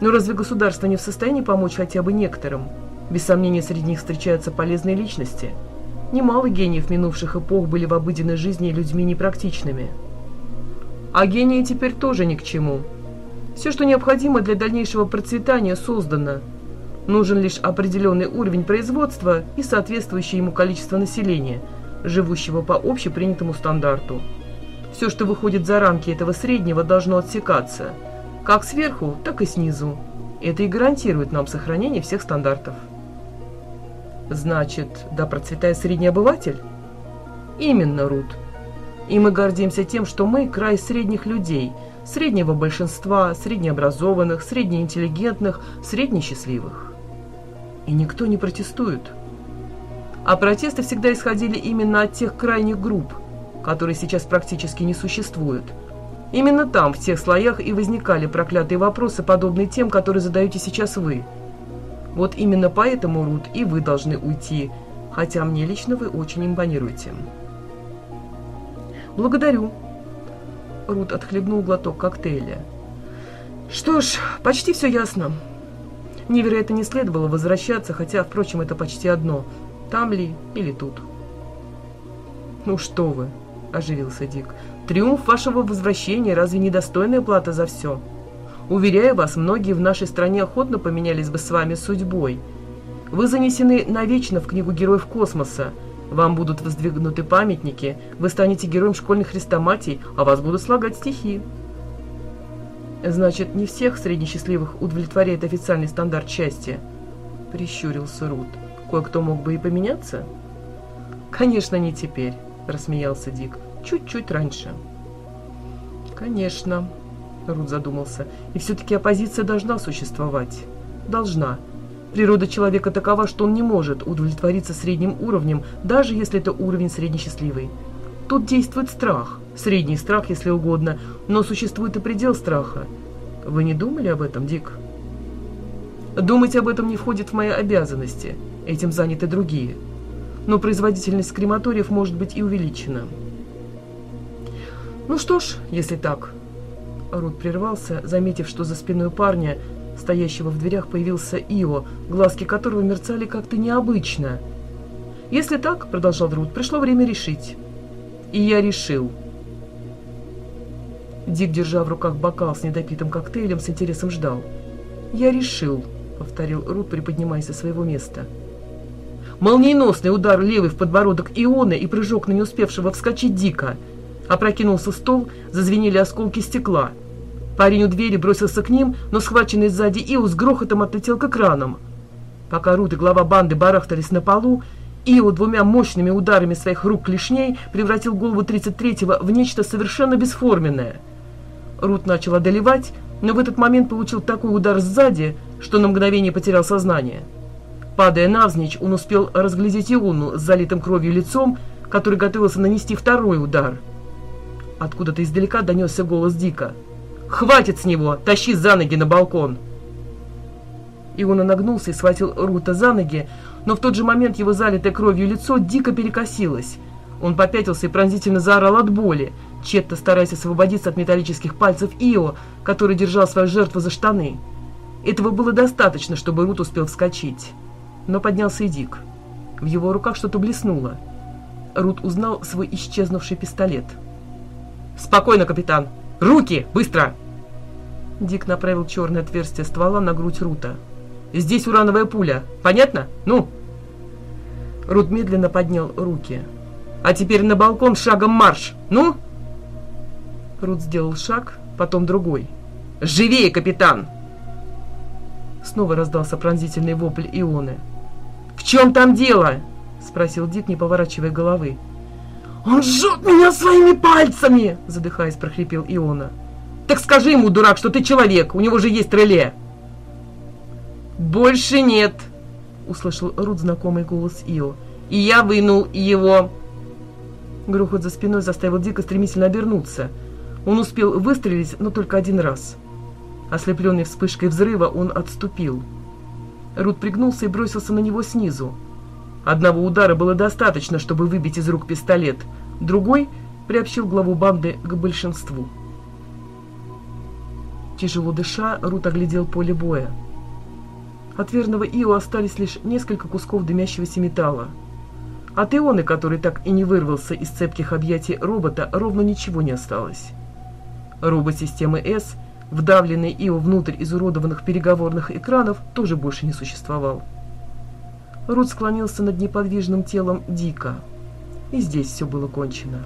Но разве государство не в состоянии помочь хотя бы некоторым? Без сомнения, среди них встречаются полезные личности. Немало гениев минувших эпох были в обыденной жизни людьми непрактичными. А гении теперь тоже ни к чему. Все, что необходимо для дальнейшего процветания, создано. Нужен лишь определенный уровень производства и соответствующее ему количество населения, живущего по общепринятому стандарту. Все, что выходит за рамки этого среднего, должно отсекаться – как сверху, так и снизу. Это и гарантирует нам сохранение всех стандартов. Значит, да процветает средний обыватель? Именно, Рут. И мы гордимся тем, что мы край средних людей, среднего большинства, среднеобразованных, среднеинтеллигентных, среднесчастливых. И никто не протестует. А протесты всегда исходили именно от тех крайних групп, которые сейчас практически не существуют – Именно там, в тех слоях, и возникали проклятые вопросы, подобные тем, которые задаете сейчас вы. Вот именно поэтому, Рут, и вы должны уйти, хотя мне лично вы очень импонируете. Благодарю. Рут отхлебнул глоток коктейля. Что ж, почти все ясно. Невероятно не следовало возвращаться, хотя, впрочем, это почти одно. Там ли или тут. Ну что вы, оживился Дик. Триумф вашего возвращения разве не достойная плата за все? Уверяю вас, многие в нашей стране охотно поменялись бы с вами судьбой. Вы занесены навечно в книгу героев космоса. Вам будут воздвигнуты памятники, вы станете героем школьных хрестоматий, а вас будут слагать стихи. Значит, не всех среднесчастливых удовлетворяет официальный стандарт счастья? Прищурился Рут. Кое-кто мог бы и поменяться? Конечно, не теперь, рассмеялся Дик чуть-чуть раньше. Конечно, Рут задумался, и все-таки оппозиция должна существовать. Должна. Природа человека такова, что он не может удовлетвориться средним уровнем, даже если это уровень среднесчастливый. Тут действует страх, средний страх, если угодно, но существует и предел страха. Вы не думали об этом, Дик? Думать об этом не входит в мои обязанности, этим заняты другие. Но производительность крематориев может быть и увеличена. «Ну что ж, если так...» Рут прервался, заметив, что за спиной парня, стоящего в дверях, появился Ио, глазки которого мерцали как-то необычно. «Если так, — продолжал Рут, — пришло время решить». «И я решил». Дик, держа в руках бокал с недопитым коктейлем, с интересом ждал. «Я решил», — повторил Рут, приподнимаясь со своего места. Молниеносный удар левый в подбородок Ионы и прыжок на не успевшего вскочить Дика — Опрокинулся стол, зазвенели осколки стекла. Парень у двери бросился к ним, но схваченный сзади Ио с грохотом отлетел к экранам. Пока Рут и глава банды барахтались на полу, Ио двумя мощными ударами своих рук клешней превратил голову 33-го в нечто совершенно бесформенное. Рут начал одолевать, но в этот момент получил такой удар сзади, что на мгновение потерял сознание. Падая навзничь, он успел разглядеть Иону с залитым кровью лицом, который готовился нанести второй удар – Откуда-то издалека донесся голос Дика. «Хватит с него! Тащи за ноги на балкон!» Иона нагнулся и схватил Рута за ноги, но в тот же момент его залитое кровью лицо дико перекосилось. Он попятился и пронзительно заорал от боли, тщетно стараясь освободиться от металлических пальцев Ио, который держал свою жертву за штаны. Этого было достаточно, чтобы Рут успел вскочить. Но поднялся и Дик. В его руках что-то блеснуло. Рут узнал свой исчезнувший пистолет — «Спокойно, капитан! Руки! Быстро!» Дик направил черное отверстие ствола на грудь Рута. «Здесь урановая пуля. Понятно? Ну?» Рут медленно поднял руки. «А теперь на балкон шагом марш! Ну?» Рут сделал шаг, потом другой. «Живее, капитан!» Снова раздался пронзительный вопль Ионы. «В чем там дело?» — спросил Дик, не поворачивая головы. «Он жжет меня своими пальцами!» — задыхаясь, прохрипел Иона. «Так скажи ему, дурак, что ты человек, у него же есть реле!» «Больше нет!» — услышал Рут знакомый голос Ио. «И я вынул его!» Грохот за спиной заставил Дика стремительно обернуться. Он успел выстрелить, но только один раз. Ослепленный вспышкой взрыва, он отступил. Рут пригнулся и бросился на него снизу. Одного удара было достаточно, чтобы выбить из рук пистолет. Другой приобщил главу банды к большинству. Тяжело дыша, Рут оглядел поле боя. От верного Ио остались лишь несколько кусков дымящегося металла. От Ионы, который так и не вырвался из цепких объятий робота, ровно ничего не осталось. Робот системы С, вдавленный Ио внутрь изуродованных переговорных экранов, тоже больше не существовал. Рут склонился над неподвижным телом Дика. И здесь все было кончено.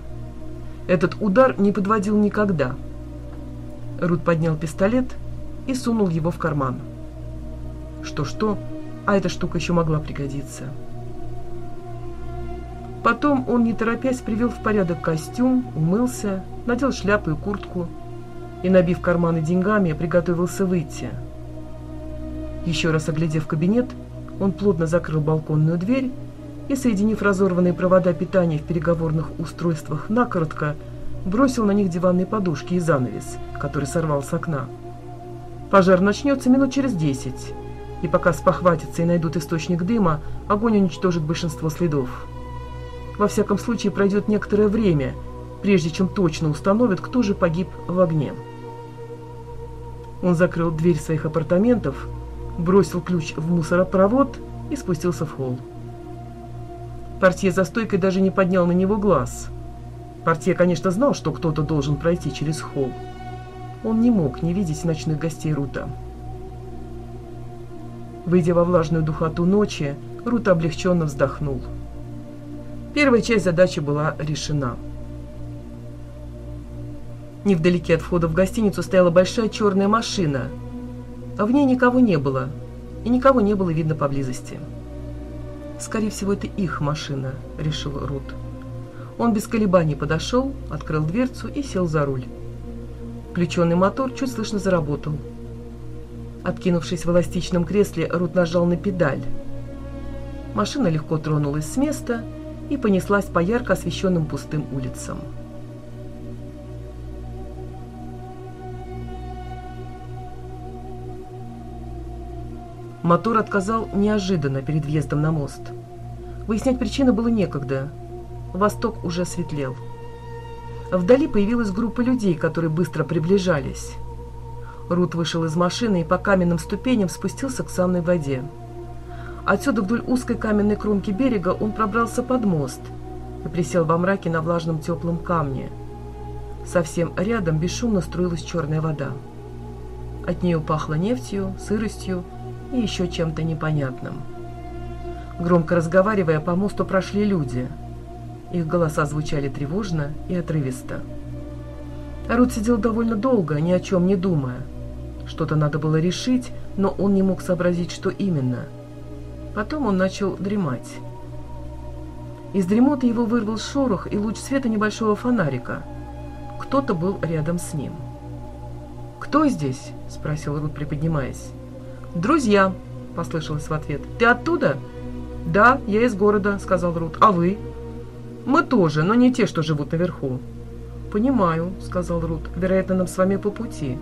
Этот удар не подводил никогда. Рут поднял пистолет и сунул его в карман. Что-что, а эта штука еще могла пригодиться. Потом он, не торопясь, привел в порядок костюм, умылся, надел шляпу и куртку и, набив карманы деньгами, приготовился выйти. Еще раз оглядев кабинет, он плотно закрыл балконную дверь и, соединив разорванные провода питания в переговорных устройствах накоротко, бросил на них диванные подушки и занавес, который сорвал с окна. Пожар начнется минут через десять, и пока спохватятся и найдут источник дыма, огонь уничтожит большинство следов. Во всяком случае, пройдет некоторое время, прежде чем точно установят, кто же погиб в огне. Он закрыл дверь своих апартаментов, бросил ключ в мусоропровод и спустился в холл. Портье за стойкой даже не поднял на него глаз. Портье, конечно, знал, что кто-то должен пройти через холл. Он не мог не видеть ночных гостей Рута. Выйдя во влажную духоту ночи, Рут облегченно вздохнул. Первая часть задачи была решена. Невдалеке от входа в гостиницу стояла большая черная машина – в ней никого не было, и никого не было видно поблизости. «Скорее всего, это их машина», — решил Рут. Он без колебаний подошел, открыл дверцу и сел за руль. Включенный мотор чуть слышно заработал. Откинувшись в эластичном кресле, Рут нажал на педаль. Машина легко тронулась с места и понеслась по ярко освещенным пустым улицам. Мотор отказал неожиданно перед въездом на мост. Выяснять причину было некогда. Восток уже светлел. Вдали появилась группа людей, которые быстро приближались. Рут вышел из машины и по каменным ступеням спустился к самой воде. Отсюда вдоль узкой каменной кромки берега он пробрался под мост и присел во мраке на влажном теплом камне. Совсем рядом бесшумно струилась черная вода. От нее пахло нефтью, сыростью и еще чем-то непонятным. Громко разговаривая, по мосту прошли люди. Их голоса звучали тревожно и отрывисто. Рут сидел довольно долго, ни о чем не думая. Что-то надо было решить, но он не мог сообразить, что именно. Потом он начал дремать. Из дремоты его вырвал шорох и луч света небольшого фонарика. Кто-то был рядом с ним. «Кто здесь?» – спросил Рут, приподнимаясь. «Друзья», — послышалось в ответ. «Ты оттуда?» «Да, я из города», — сказал Рут. «А вы?» «Мы тоже, но не те, что живут наверху». «Понимаю», — сказал Рут. «Вероятно, нам с вами по пути».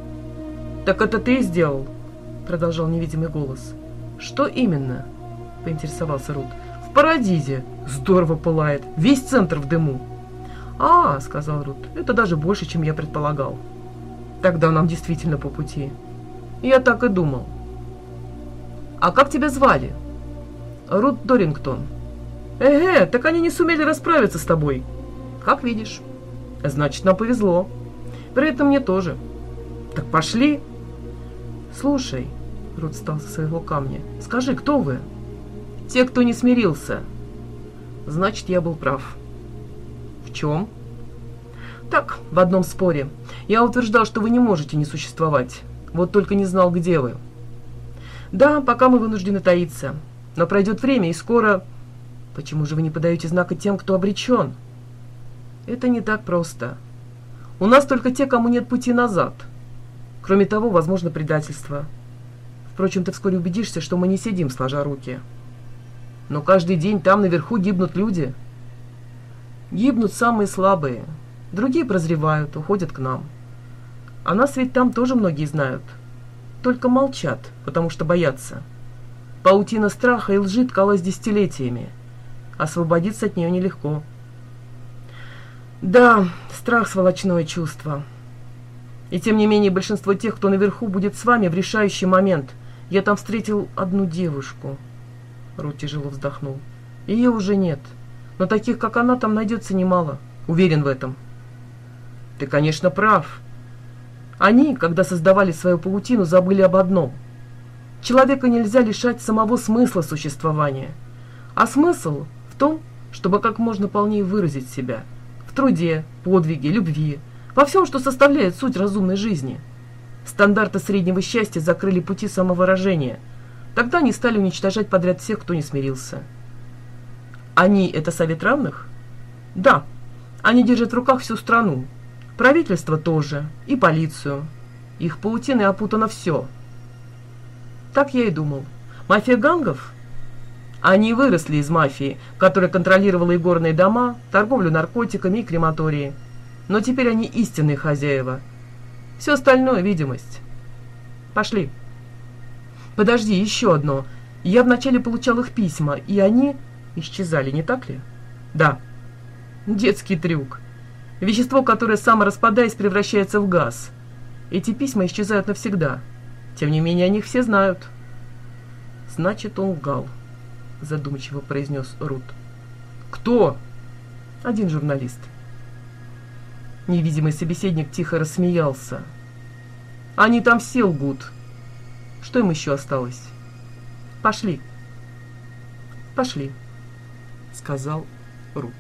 «Так это ты сделал?» — продолжал невидимый голос. «Что именно?» — поинтересовался Рут. «В Парадизе. Здорово пылает. Весь центр в дыму». «А, — сказал Рут, — это даже больше, чем я предполагал». «Тогда нам действительно по пути». «Я так и думал». «А как тебя звали?» «Рут Дорингтон». «Эге, так они не сумели расправиться с тобой». «Как видишь». «Значит, нам повезло». «Вероятно, мне тоже». «Так пошли». «Слушай», — Рут встал со своего камня, — «скажи, кто вы?» «Те, кто не смирился». «Значит, я был прав». «В чем?» «Так, в одном споре. Я утверждал, что вы не можете не существовать. Вот только не знал, где вы». Да, пока мы вынуждены таиться. Но пройдет время, и скоро... Почему же вы не подаете знака тем, кто обречен? Это не так просто. У нас только те, кому нет пути назад. Кроме того, возможно предательство. Впрочем, ты вскоре убедишься, что мы не сидим, сложа руки. Но каждый день там наверху гибнут люди. Гибнут самые слабые. Другие прозревают, уходят к нам. А нас ведь там тоже многие знают. Только молчат, потому что боятся. Паутина страха и лжи ткалась десятилетиями. Освободиться от нее нелегко. Да, страх – сволочное чувство. И тем не менее большинство тех, кто наверху, будет с вами в решающий момент. Я там встретил одну девушку. Рут тяжело вздохнул. Ее уже нет. Но таких, как она, там найдется немало. Уверен в этом. Ты, конечно, прав. Они, когда создавали свою паутину, забыли об одном. Человека нельзя лишать самого смысла существования. А смысл в том, чтобы как можно полнее выразить себя. В труде, подвиге, любви, во всем, что составляет суть разумной жизни. Стандарты среднего счастья закрыли пути самовыражения – Тогда они стали уничтожать подряд всех, кто не смирился. Они – это совет равных? Да. Они держат в руках всю страну. Правительство тоже. И полицию. Их паутиной опутано все. Так я и думал. Мафия гангов? Они выросли из мафии, которая контролировала и горные дома, торговлю наркотиками и крематории. Но теперь они истинные хозяева. Все остальное – видимость. Пошли. Подожди, еще одно. Я вначале получал их письма, и они исчезали, не так ли? Да. Детский трюк. Вещество, которое самораспадаясь превращается в газ. Эти письма исчезают навсегда. Тем не менее, о них все знают. Значит, он лгал, задумчиво произнес Рут. Кто? Один журналист. Невидимый собеседник тихо рассмеялся. Они там все лгут. Что им еще осталось? Пошли. Пошли, сказал Рут.